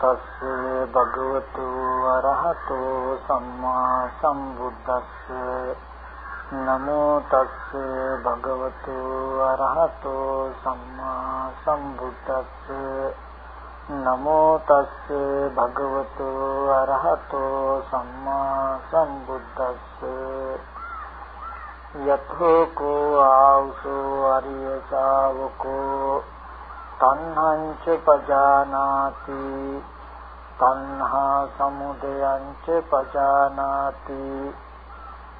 තස්ස භගවතු අරහතෝ සම්මා සම්බුද්දස්ස නමෝ තස්ස භගවතු අරහතෝ සම්මා සම්බුද්දස්ස නමෝ තස්ස භගවතු අරහතෝ සම්මා සම්බුද්දස්ස යතෝ කෝ ආවසෝ අරිය ශාවකෝ තණ්හං ච පජානාති තණ්හා සමුදයං ච පජානාති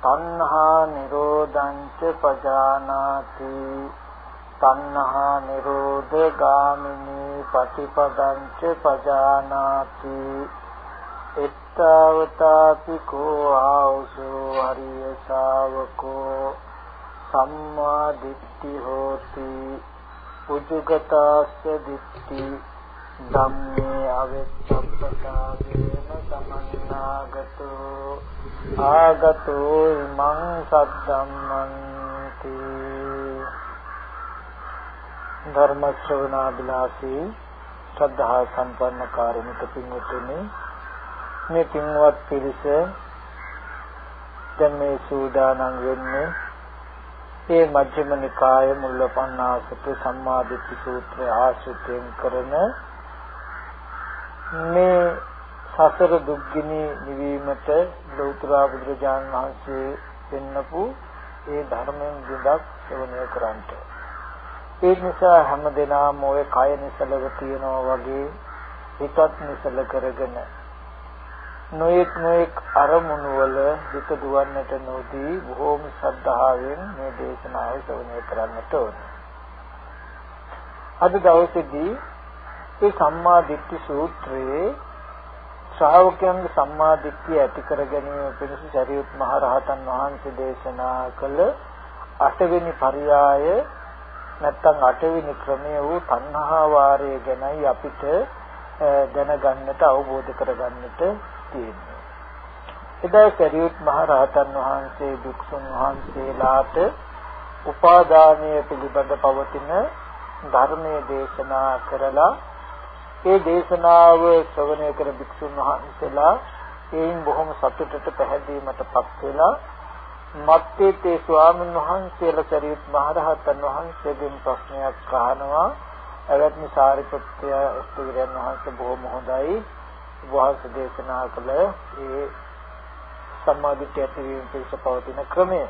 තණ්හා නිරෝධං ච පජානාති තණ්හා නිරෝධ ගාමිනී පටිපදං ච පජානාති. එත්තාවතාපි කෝ ආවසෝ අරිය ශාවකෝ සම්මා දිට්ඨි හෝති. උජුගතාස්ස දිට්ඨි ධම්මේ අවෙච්ඡප්පතාවේන සමන්නාගතෝ ආගතෝ ඉමං සද්දම්මන්ති. ධර්ම ශ්‍රවණාබිලාසී ශ්‍රද්ධා සම්පන්න කාරුණික පින්වතුනි මේ පින්වත් පිරිස දැන් මේ සූදානම් වෙන්නේ ඒ මජ්ක්‍ධිම නිකාය මුල්ලපන්නාසක සම්මාදිට්ඨි සූත්‍රය ආශ්‍රිතයෙන් කරන මේ සසර දුක්ගිනි නිවීමට ලෞතර බුදුරජාණන් වහන්සේ දෙන්නපු ඒ ධර්මයෙන් විඳක් ශ්‍රවණය කරන්ට. ඒ නිසා හැමදෙනාම ওই කය නිසලව තියනවා වගේ හිතත් නිසල කරගෙන නොයෙක් නොයෙක් අරමුණු වල හිත දුවන්නට නොදී බොහෝම ශ්‍රද්ධාවෙන් මේ දේශනාව ශ්‍රවණය කරන්නට ඕනේ. අද දවසේදී මේ සම්මා දිට්ඨි සූත්‍රයේ ශ්‍රාවකයන්ගේ සම්මා දිට්ඨිය ඇති කර ගැනීම පිණිස සරියුත් මහ රහතන් වහන්සේ දේශනා කළ අටවෙනි පරියාය නැත්තම් අටවෙනි ක්‍රමය වූ තණ්හා වාරය ගැනයි අපිට දැනගන්නට අවබෝධ කරගන්නට තියෙන්නේ. එදා සරියුත් මහ රහතන් වහන්සේ භික්ෂුන් වහන්සේලාට උපාදානය පිළිබඳ පවතින ධර්මයේ දේශනා කරලා ඒ දේශනාව ශ්‍රවණය කර භික්ෂුන් වහන්සේලා එයින් බොහොම සතුටට පැහැදීමටපත් වෙලා මත්තේ තේ ස්වාමීන් වහන්සේලා සරියුත් මහ රහතන් වහන්සේගෙන් ප්‍රශ්නයක් අහනවා එවත්නි සාරිපුත්‍ය ස්තුතිරයන් වහන්සේ බොහොම හොඳයි වහන්සේ දේශනා කළ ඒ සම්මාදිට්ඨිය ඇතිවීම පිණිස පවතින ක්‍රමය.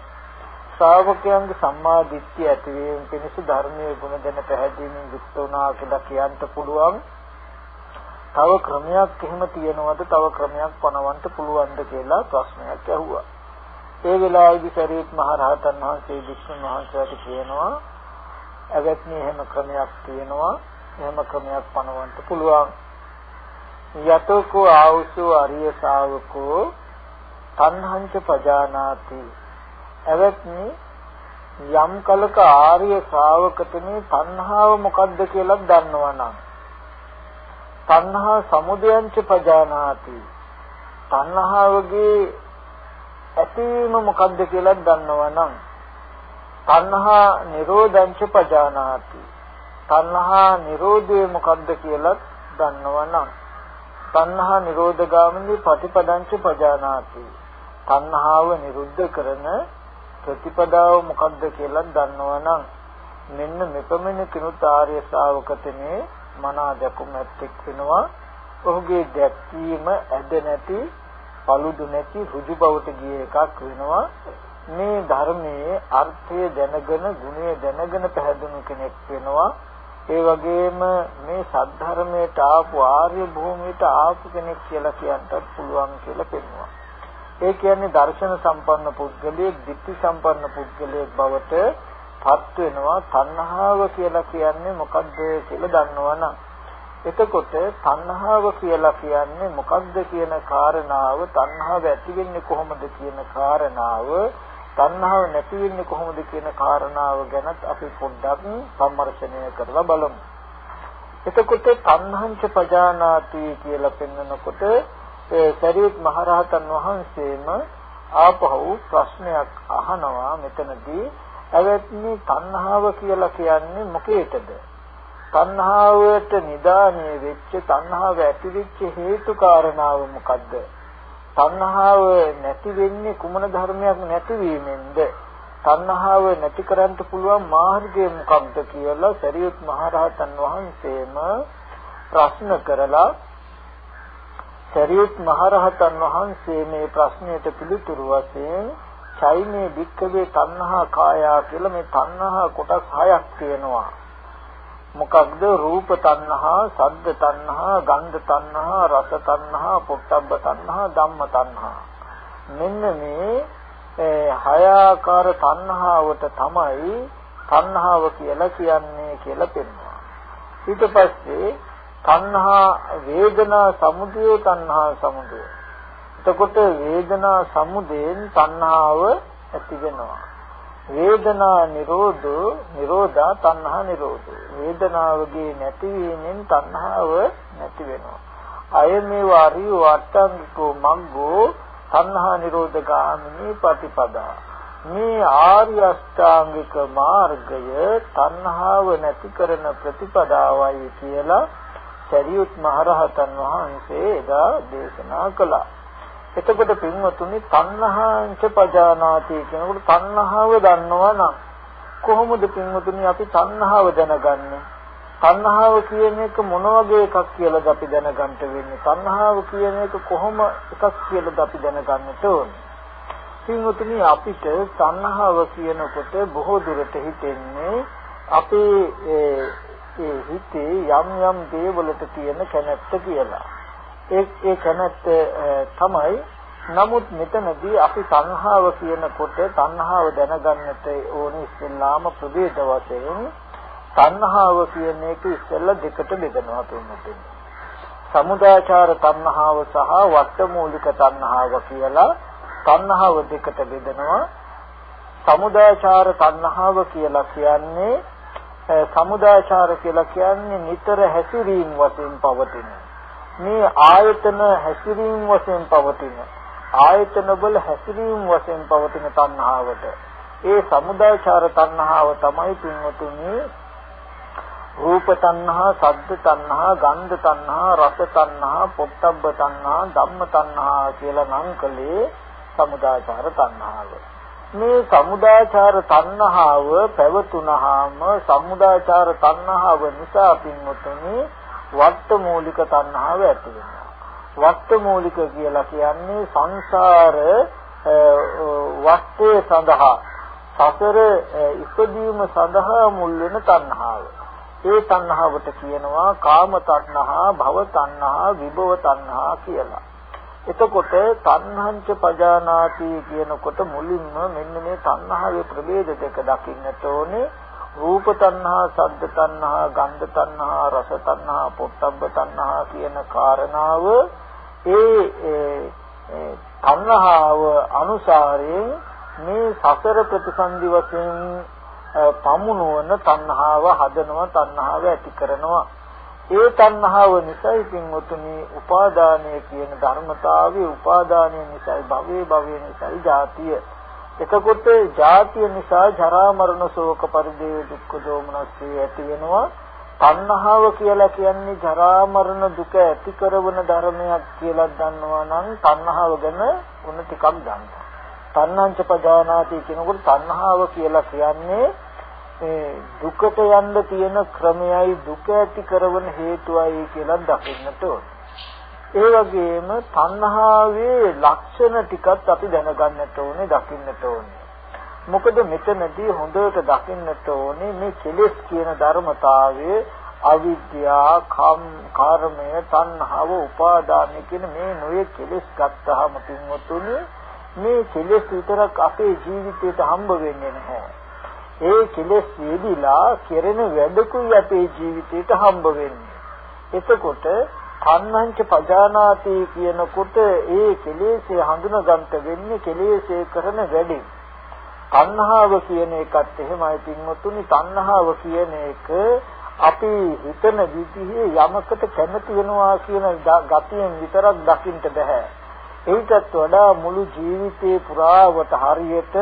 ශ්‍රාවකයන්ගේ සම්මාදිට්ඨිය ඇතිවීම පිණිස ධර්මයේ ගුණ දැන පැහැදීමෙන් යුක්ත වුණා කියලා කියන්න පුළුවන්. තව ක්‍රමයක් එහෙම තියනවද? තව ක්‍රමයක් පනවන්න පුළුවන්ද කියලා ප්‍රශ්නයක් ඇහුවා. ඒ වෙලාවේදී සරියුත් මහ රහතන් වහන්සේ වික්ෂුන් වහන්සේට කියනවා ඇවැත්නි එහෙම ක්‍රමයක් තියෙනවා. එහෙම ක්‍රමයක් පනවන්න පුළුවන්. යතෝකෝ ආවුසෝ අරිය ශාවකෝ තණ්හංච පජානාති. එවත්නි යම් කලක ආර්ය ශ්‍රාවකතුමේ තණ්හාව මොකද්ද කියලා දන්නවනම්. තණ්හා සමුදයංච පජානාති. තණ්හාවගේ ඇතිවීම මොකද්ද කියලා දන්නවනම්. තණ්හා නිරෝධංච පජානාති. තණ්හා නිරෝධය මොකද්ද කියලා දන්නවනම්. තණ්හා නිරෝධ ගාමිනී ප්‍රතිපදංච පජානාති. තණ්හාව නිරුද්ධ කරන ප්‍රතිපදාව මොකක්ද කියලා දන්නවනම් මෙන්න මෙපමණ කිනුත් ආර්ය ශ්‍රාවකතනේ මනා දැකුම ඇත්තෙක් වෙනවා. ඔහුගේ දැක්වීම ඇද නැති, paludu නැති ඍජු බවට ගිය එකක් වෙනවා. මේ ධර්මයේ අර්ථය දැනගෙන, ගුණය දැනගෙන පැහැදුණු කෙනෙක් වෙනවා. ඒ වගේම මේ සද්ධර්මයට ආපු ආර්ය භූමියට ආපු කෙනෙක් කියලා කියන්නත් පුළුවන් කියලා පෙන්වනවා. ඒ කියන්නේ දර්ශන සම්පන්න පුද්ගලයෙක්, ධිට්ඨි සම්පන්න පුද්ගලයෙක් බවට පත් වෙනවා. තණ්හාව කියලා කියන්නේ මොකද්ද කියලා දන්නවනම් එතකොට තණ්හාව කියලා කියන්නේ මොකද්ද කියන කාරණාව තණ්හාව ඇති වෙන්නේ කොහොමද කියන කාරණාව තණ්හාව නැති වෙන්නේ කොහොමද කියන කාරණාව ගැනත් අපි පොඩ්ඩක් සම්මර්ෂණය කරලා බලමු. එතකොට තණ්හංච පජානාති කියලා පෙන්වනකොට ඒ සරියුත් මහරහතන් වහන්සේම ආපහු ප්‍රශ්නයක් අහනවා මෙතනදී ඇවැත්නි තණ්හාව කියලා කියන්නේ මොකේද? තණ්හාවට නිදාණය වෙච්ච තණ්හාව ඇතිවෙච්ච හේතු කාරණාව මොකද්ද? තණ්හාව නැති වෙන්නේ කුමන ධර්මයක් නැතිවීමෙන්ද? තණ්හාව නැති කරන්න පුළුවන් මාර්ගය මොකක්ද කියලා සරියුත් මහරහතන් වහන්සේම ප්‍රශ්න කරලා සරියුත් මහරහතන් වහන්සේ මේ ප්‍රශ්නයට පිළිතුරු වශයෙන් චෛනේ වික්කවේ තණ්හා කායා කියලා මේ තණ්හා කොටස් හයක් තියෙනවා. මොකක්ද රූප තණ්හා, සද්ද තණ්හා, ගන්ධ තණ්හා, රස තණ්හා, පොට්ටබ්බ තණ්හා, ධම්ම තණ්හා. මෙන්න මේ හය ආකාර තණ්හාවට තමයි තණ්හාව කියලා කියන්නේ කියලා පෙන්වනවා. ඊට පස්සේ තණ්හා වේදනා සමුදය තණ්හා සමුදය එතකොට වේදනා සමුදයෙන් තණ්හාව ඇති වෙනවා. වේදනා නිරෝධෝ නිරෝධා තණ්හා නිරෝධෝ. වේදනාවගේ නැතිවීමෙන් තණ්හාව නැති වෙනවා. අය මේ වාරිය වට්ටංගිකෝ මග්ගෝ තණ්හා නිරෝධ ගාමිනී ප්‍රතිපදා. මේ ආර්ය අෂ්ටාංගික මාර්ගය තණ්හාව නැති කරන ප්‍රතිපදාවයි කියලා සරියුත් මහරහතන් වහන්සේ එදා දේශනා කළා. එතකොට පින්වතුනි තණ්හාංච පජානාති කියනකොට තණ්හාව දන්නවා නම් කොහොමද පින්වතුනි අපි තණ්හාව දැනගන්නේ? තණ්හාව කියන එක මොන වගේ එකක් කියලාද අපි දැනගන්න වෙන්නේ? තණ්හාව කියන එක කොහොම එකක් කියලාද අපි දැනගන්නට ඕනේ? පින්වතුනි අපිට තණ්හාව කියනකොට බොහෝ දුරට හිතෙන්නේ අපේ ඒ හිතේ යම් යම් දේවලට තියෙන කැමැත්ත කියලා. ඒ ඒ කැමැත්ත තමයි නමුත් මෙතනදී අපි සංහාව කියනකොට තණ්හාව දැනගන්නට ඕනේ ඉස්සෙල්ලාම ප්‍රභේද වශයෙන් තණ්හාව කියන එක ඉස්සෙල්ලා දෙකට බෙදනවා කියන්නේ. සමුදාචාර තණ්හාව සහ වට්ටමූලික තණ්හාව කියලා තණ්හාව දෙකට බෙදනවා. සමුදාචාර තණ්හාව කියලා කියන්නේ සමුදාචාර කියලා කියන්නේ නිතර හැසිරීම වශයෙන් පවතින මේ ආයතන හැසිරීම වශයෙන් පවතින ආයතන වල හැසිරීම වශයෙන් පවතින තණ්හාවට ඒ සමුදායචාර තණ්හාව තමයි පින්වතුනි රූප තණ්හා, සද්ද තණ්හා, ගන්ධ තණ්හා, රස තණ්හා, පොට්ටබ්බ තණ්හා, ධම්ම තණ්හා කියලා නම් කලේ සමුදායචාර තණ්හාව. මේ සමුදායචාර තණ්හාව පැවතුනහම සමුදායචාර තණ්හාව නිසා පින්වතුනි වට්ට මූලික තණ්හාව ඇති වෙනවා. වට්ට මූලික කියලා කියන්නේ සංසාර වට්ටේ සඳහා සසර ඉපදීම සඳහා මුල් වෙන තණ්හාව. ඒ තණ්හාවට කියනවා කාම තණ්හා, භව තණ්හා, විභව තණ්හා කියලා. එතකොට තණ්හංච පජානාති කියනකොට මුලින්ම මෙන්න මේ තණ්හාවේ ප්‍රභේද දෙක දකින්නට ඕනේ. රූප තණ්හා, සද්ද තණ්හා, ගන්ධ තණ්හා, රස තණ්හා, පොට්ටබ්බ තණ්හා කියන කාරණාව ඒ තණ්හාව අනුසාරයෙන් මේ සසර ප්‍රතිසන්දි වශයෙන් පමුණුවන තණ්හාව හදනවා තණ්හාව ඇති කරනවා. ඒ තණ්හාව නිසායි පින්වතුනි උපාදානය කියන ධර්මතාවය උපාදානය නිසායි භවයේ භවයේ නිසායි ජාතිය. එතකොට ජාතිය නිසා ජරා මරණ ශෝක පරිදේව දුක්ඛ දෝමනස්සේ ඇති වෙනවා. තණ්හාව කියලා කියන්නේ ජරා මරණ දුක ඇති කරන ධර්මයක් කියලා දන්නවා නම් තණ්හාව ගැන උන ටිකක් දන්නවා තණ්හංච පජානාති කියනකොට තණ්හාව කියලා කියන්නේ ඒ දුකට යන්න තියෙන ක්‍රමයයි දුක ඇති කරන හේතුවයි කියලා දකින්නට ඕනේ. ඒ වගේම තණ්හාවේ ලක්ෂණ ටිකත් අපි දැනගන්නට ඕනේ දකින්නට ඕනේ. මොකද මෙතනදී හොඳට දකින්නට ඕනේ මේ කෙලෙස් කියන ධර්මතාවයේ අවිද්‍යා, කම්, කර්මය, තණ්හාව, උපාදාන කියන මේ නොයේ කෙලෙස් ගත්තාම පින්වතුනි මේ කෙලෙස් විතරක් අපේ ජීවිතයට හම්බ වෙන්නේ නැහැ. ඒ කෙලෙස් යෙදිලා කෙරෙන වැඩකුයි අපේ ජීවිතයට හම්බ වෙන්නේ. එතකොට තණ්හංච පජානාති කියනකොට ඒ කෙලෙසේ හඳුනගන්ට වෙන්නේ කෙලෙසේ කරන වැඩේ. තණ්හාව කියන එකත් එහෙමයි පින්වතුනි තණ්හාව කියන එක අපි හිතන විදිහේ යමකට කැමති වෙනවා කියන ගතියෙන් විතරක් දකින්න බෑ. ඒකත් වඩා මුළු ජීවිතේ පුරාවට හරියට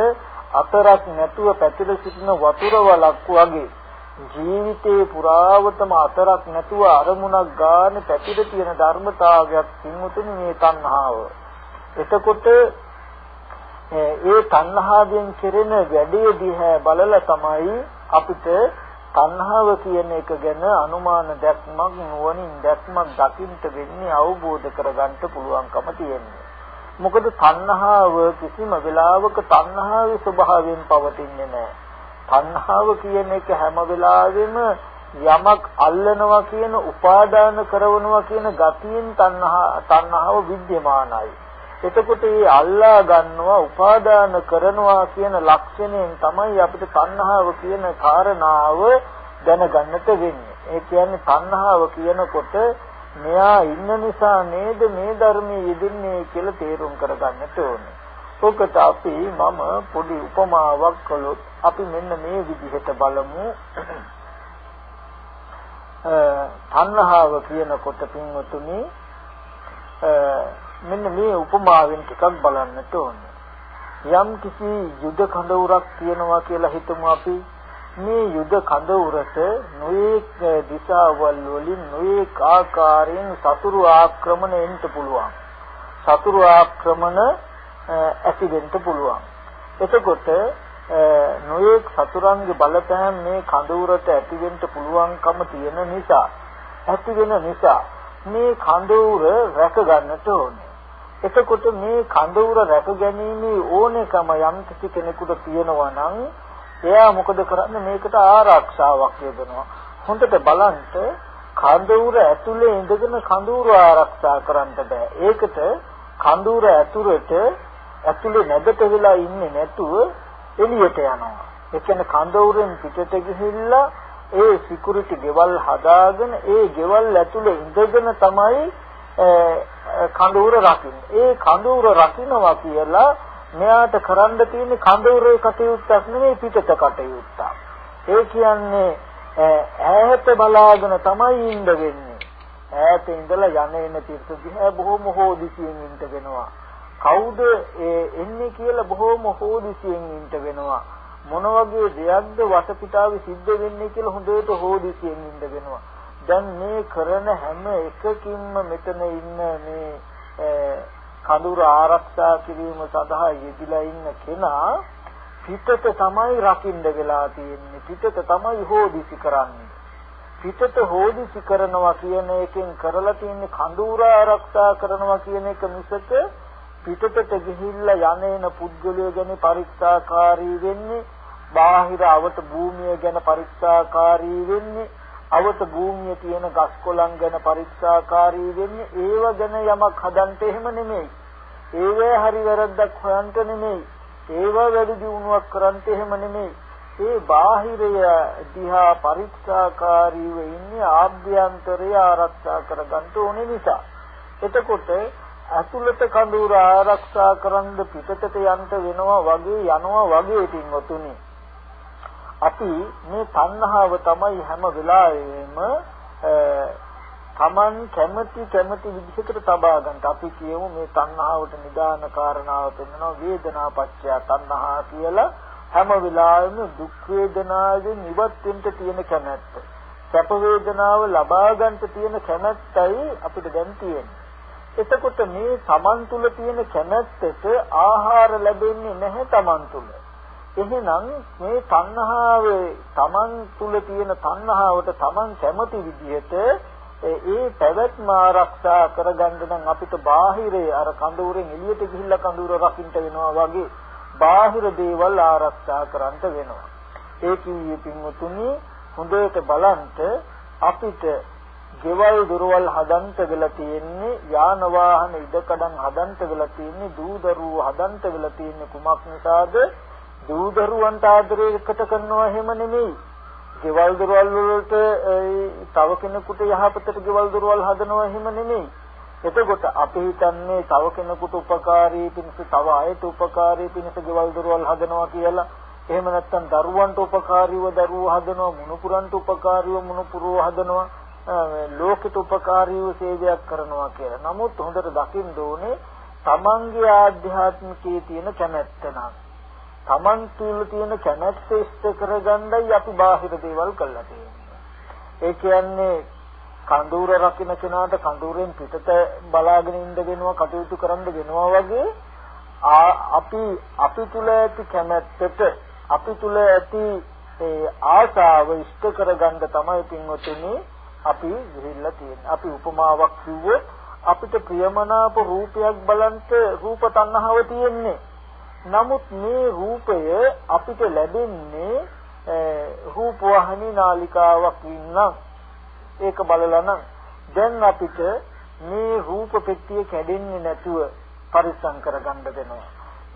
අතරක් නැතුව පැතිර සිටින වතුර වලක් වගේ ජීවිතේ පුරාවටම අතරක් නැතුව අරමුණක් ගන්න පැතිර තියෙන ධර්මතාවයක් සිංහතුනි මේ තණ්හාව. එතකොට ඒ තණ්හාවෙන් කෙරෙන වැඩේ දිහා බලලා තමයි අපිට තණ්හාව කියන එක ගැන අනුමාන දැක්මක් නුවණින් දැක්මක් දකින්න වෙන්නේ අවබෝධ කරගන්න පුළුවන්කම තියෙන්නේ. මොකද තණ්හාව කිසිම වෙලාවක තණ්හාවේ ස්වභාවයෙන් පවතින්නේ නැහැ. තණ්හාව කියන එක හැම වෙලාවෙම යමක් අල්ලනවා කියන උපාදාන කරනවා කියන ගතියෙන් තණ්හා තණ්හාව විද්‍යමානයි. එතකොට මේ අල්ලා ගන්නවා උපාදාන කරනවා කියන ලක්ෂණයෙන් තමයි අපිට තණ්හාව කියන කාරණාව දැනගන්නට වෙන්නේ. ඒ කියන්නේ තණ්හාව කියනකොට මෙයා ඉන්න නිසා නේද මේ ධර්මයේ යෙදෙන්නේ කියලා තේරුම් කරගන්නට ඕනේ. ඔකට අපි මම පොඩි උපමාවක් කළොත් අපි මෙන්න මේ විදිහට බලමු. තණ්හාව කියනකොට පින්වතුනි මෙන්න මේ උපමාවෙන් ටිකක් බලන්නට ඕනේ. යම් කිසි යුද කඳවුරක් තියෙනවා කියලා හිතමු අපි. මේ යුද කඳවුරට නොයේක් දිශාවල් වලින් නොයේක් ආකාරයෙන් සතුරු ආක්‍රමණ එන්න පුළුවන්. සතුරු ආක්‍රමණ ඇති වෙන්න පුළුවන්. එතකොට නොයේක් සතුරන්ගේ බලපෑම් මේ කඳවුරට ඇති වෙන්න පුළුවන්කම තියෙන නිසා ඇති වෙන නිසා මේ කඳවුර රැක ගන්නට ඕනේ. එතකොට මේ කඳවුර රැක ගැනීමේ ඕනෑකම යම් කිසි කෙනෙකුට තියෙනවා නම් එයා මොකද කරන්නේ මේකට ආරක්ෂාවක් යොදනවා හොඳට බලන්න කඳවුර ඇතුලේ ඉඳගෙන කඳවුර ආරක්ෂා කරන්න බෑ ඒකට කඳවුර ඇතුළට ඇතුලේ නැදට වෙලා ඉන්නේ නැතුව එළියට යනවා ඒ කියන්නේ කඳවුරෙන් පිටට ගිහිල්ලා ඒ සිකියුරිටි ගෙවල් හදාගෙන ඒ ගෙවල් ඇතුලේ ඉඳගෙන තමයි කඳවුර රකින්න. ඒ කඳවුර රකින්නවා කියලා මෙයාට කරන්න තියෙන කඳවුරේ කටයුත්තක් නෙමෙයි පිටත කටයුත්තක්. ඒ කියන්නේ ඈත බලාගෙන තමයි ඉන්න වෙන්නේ. ඈත ඉඳලා යන එන තීර්ථ දිහා බොහොම හොදිසියෙන් ඉන්න වෙනවා. කවුද එන්නේ කියලා බොහොම හොදිසියෙන් ඉන්න වෙනවා. මොන වගේ දෙයක්ද වටපිටාවේ සිද්ධ වෙන්නේ කියලා හොඳට හොදිසියෙන් ඉන්න වෙනවා. දැන් මේ කරන හැම එකකින්ම මෙතන ඉන්න මේ කඳුර ආරක්ෂා කිරීම සඳහා යෙදිලා ඉන්න කෙනා පිටත තමයි රකින්න වෙලා තියෙන්නේ පිටත තමයි හොදිසි කරන්නේ පිටත හොදිසි කරනවා කියන එකෙන් කරලා තියෙන්නේ කඳුර ආරක්ෂා කරනවා කියන එක මිසක පිටතට ගිහිල්ලා යන්නේන පුද්ගලය ගැන පරීක්ෂාකාරී වෙන්නේ බාහිර අවට භූමිය ගැන පරීක්ෂාකාරී වෙන්නේ අවත භූමියේ තියෙන ගස් කොළන් ගැන පරීක්ෂාකාරී වෙන්නේ ඒව ගැන යමක් හදන්න එහෙම නෙමෙයි. ඒවේ හරි වැරද්දක් හොයන්න නෙමෙයි. ඒව වැඩි දියුණුවක් කරන්න එහෙම නෙමෙයි. ඒ බාහිරය දිහා පරීක්ෂාකාරීව ඉන්නේ ආභ්‍යන්තරය ආරක්ෂා කරගන්න ඕනේ නිසා. එතකොට අතුලත කඳුර ආරක්ෂා කරන්න පිටතට යන්න වෙනවා වගේ යනවා වගේ තින්වතුනි. අපි මේ තණ්හාව තමයි හැම වෙලාවෙම තමන් කැමති කැමති විදිහකට තබා ගන්න. අපි කියමු මේ තණ්හාවට නිදාන කාරණාව පෙන්වනවා වේදනා පත්‍ය තණ්හා කියලා හැම වෙලාවෙම දුක් වේදනාවෙන් ඉවත් වෙන්න තියෙන කැමැත්ත. සැප වේදනාව ලබා ගන්න තියෙන කැමැත්තයි අපිට දැන් තියෙන්නේ. එතකොට මේ තමන් තුල තියෙන කැමැත්තට ආහාර ලැබෙන්නේ නැහැ තමන් තුල. එහෙනම් මේ තණ්හාවේ Taman තුල තියෙන තණ්හාවට Taman කැමති විදිහට ඒ පැවැත්ම ආරක්ෂා කරගන්න නම් අපිට බාහිරේ අර කඳුරෙන් එළියට ගිහිල්ලා කඳුර රකින්න වෙනවා වගේ බාහිර දේවල් ආරක්ෂා කරන්න වෙනවා. ඒ කිව්වේ පින්වතුනි හොඳට බලන්ට අපිට ගෙවල් දොරවල් හදන්ට වෙලා තියෙන්නේ යාන වාහන ඉදකඩම් හදන්ට වෙලා තියෙන්නේ දූ දරුවෝ හදන්ට වෙලා තියෙන්නේ කුමක් නිසාද දූ දරුවන්ට ආදරයකට කරනවා එහෙම නෙමෙයි. ගෙවල් දොරවල් වලට තව කෙනෙකුට යහපතට ගෙවල් දොරවල් හදනවා එහෙම නෙමෙයි. එතකොට අපි හිතන්නේ තව කෙනෙකුට උපකාරී පිණිස තව අයට උපකාරී පිණිස ගෙවල් දොරවල් හදනවා කියලා. එහෙම නැත්නම් දරුවන්ට උපකාරීව දරුවෝ හදනවා මුණුපුරන්ට උපකාරීව මුණුපුරව හදනවා. ලෝකෙට උපකාරීව සේවයක් කරනවා කියලා. නමුත් හොඳට දකින්න ඕනේ තමන්ගේ ආධ්‍යාත්මිකයේ තියෙන කැමැත්ත නම් Taman තුල තියෙන කැමැත්ත ඉෂ්ට කරගන්නයි අපි බාහිර දේවල් කළා තියෙන්නේ. ඒ කියන්නේ කඳුර රකින්න කෙනාට කඳුරෙන් පිටත බලාගෙන ඉන්න වෙනවා කටයුතු කරන්න වෙනවා වගේ අපි අපි තුල ඇති කැමැත්තට අපි තුල ඇති ඒ ආශාව ඉෂ්ට කරගන්න තමයි පින්වතුනි අපි ගිහිල්ලා තියෙන්නේ. අපි උපමාවක් කිව්වොත් අපිට ප්‍රියමනාප රූපයක් බලන්ට රූප තණ්හාව තියෙන්නේ. නමුත් මේ රූපය අපිට ලැබෙන්නේ රූප වහනි නාලිකාවක් ඉන්නම් ඒක බලලා නම් දැන් අපිට මේ රූප පෙට්ටිය කැඩෙන්නේ නැතුව පරිස්සම් කරගන්න වෙනවා.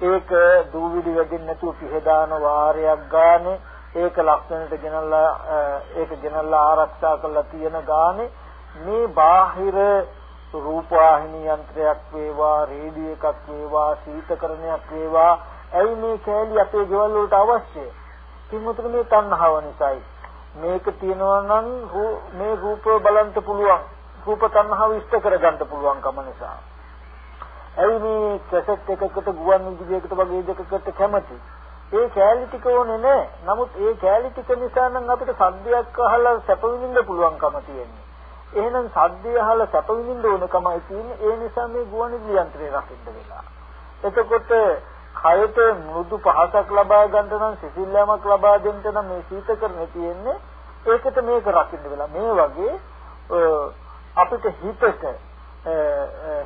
ඒක දූවිලි වැදින්න නැතුව පිහදාන වාරයක් ගානේ ඒක ලක්ෂණයට ගෙනල්ලා ඒක ගෙනල්ලා ආරක්ෂා කරලා තියෙන ගානේ මේ බාහිර රූපවාහිනී යන්ත්‍රයක් වේවා රේඩියෝ එකක් වේවා සීතකරණයක් වේවා ඇයි මේ කෑලි අපේ ගෙවල් වලට අවශ්‍ය? කිමුතුනේ මේ තණ්හාව නිසායි. මේක තියෙනවා නම් මේ රූප බලන්න පුළුවන්. රූප තණ්හාව ඉෂ්ට කරගන්න පුළුවන් කම නිසා. ඇයි මේ කැසට් එකකට ගුවන් විදුලියකට වගේ දෙකකට කැමති? ඒ කෑලි ටික ඕනේ නැහැ. නමුත් ඒ කෑලි ටික නිසා නම් අපිට සද්දයක් අහලා සැප විඳින්න පුළුවන්කම තියෙන්නේ. එහෙනම් සද්දය අහලා සැප විඳින්න ඕනකමයි තියෙන්නේ. ඒ නිසා මේ ගුවන්විදුලි යන්ත්‍රය රකින්න වෙලා. එතකොට කයට මෘදු පහසක් ලබා ගන්න නම් සිසිල්ලාමක් ලබා දෙන්න නම් මේ සීතකරණය තියෙන්නේ. ඒකට මේක රකින්න වෙලා. මේ වගේ අපිට හිතට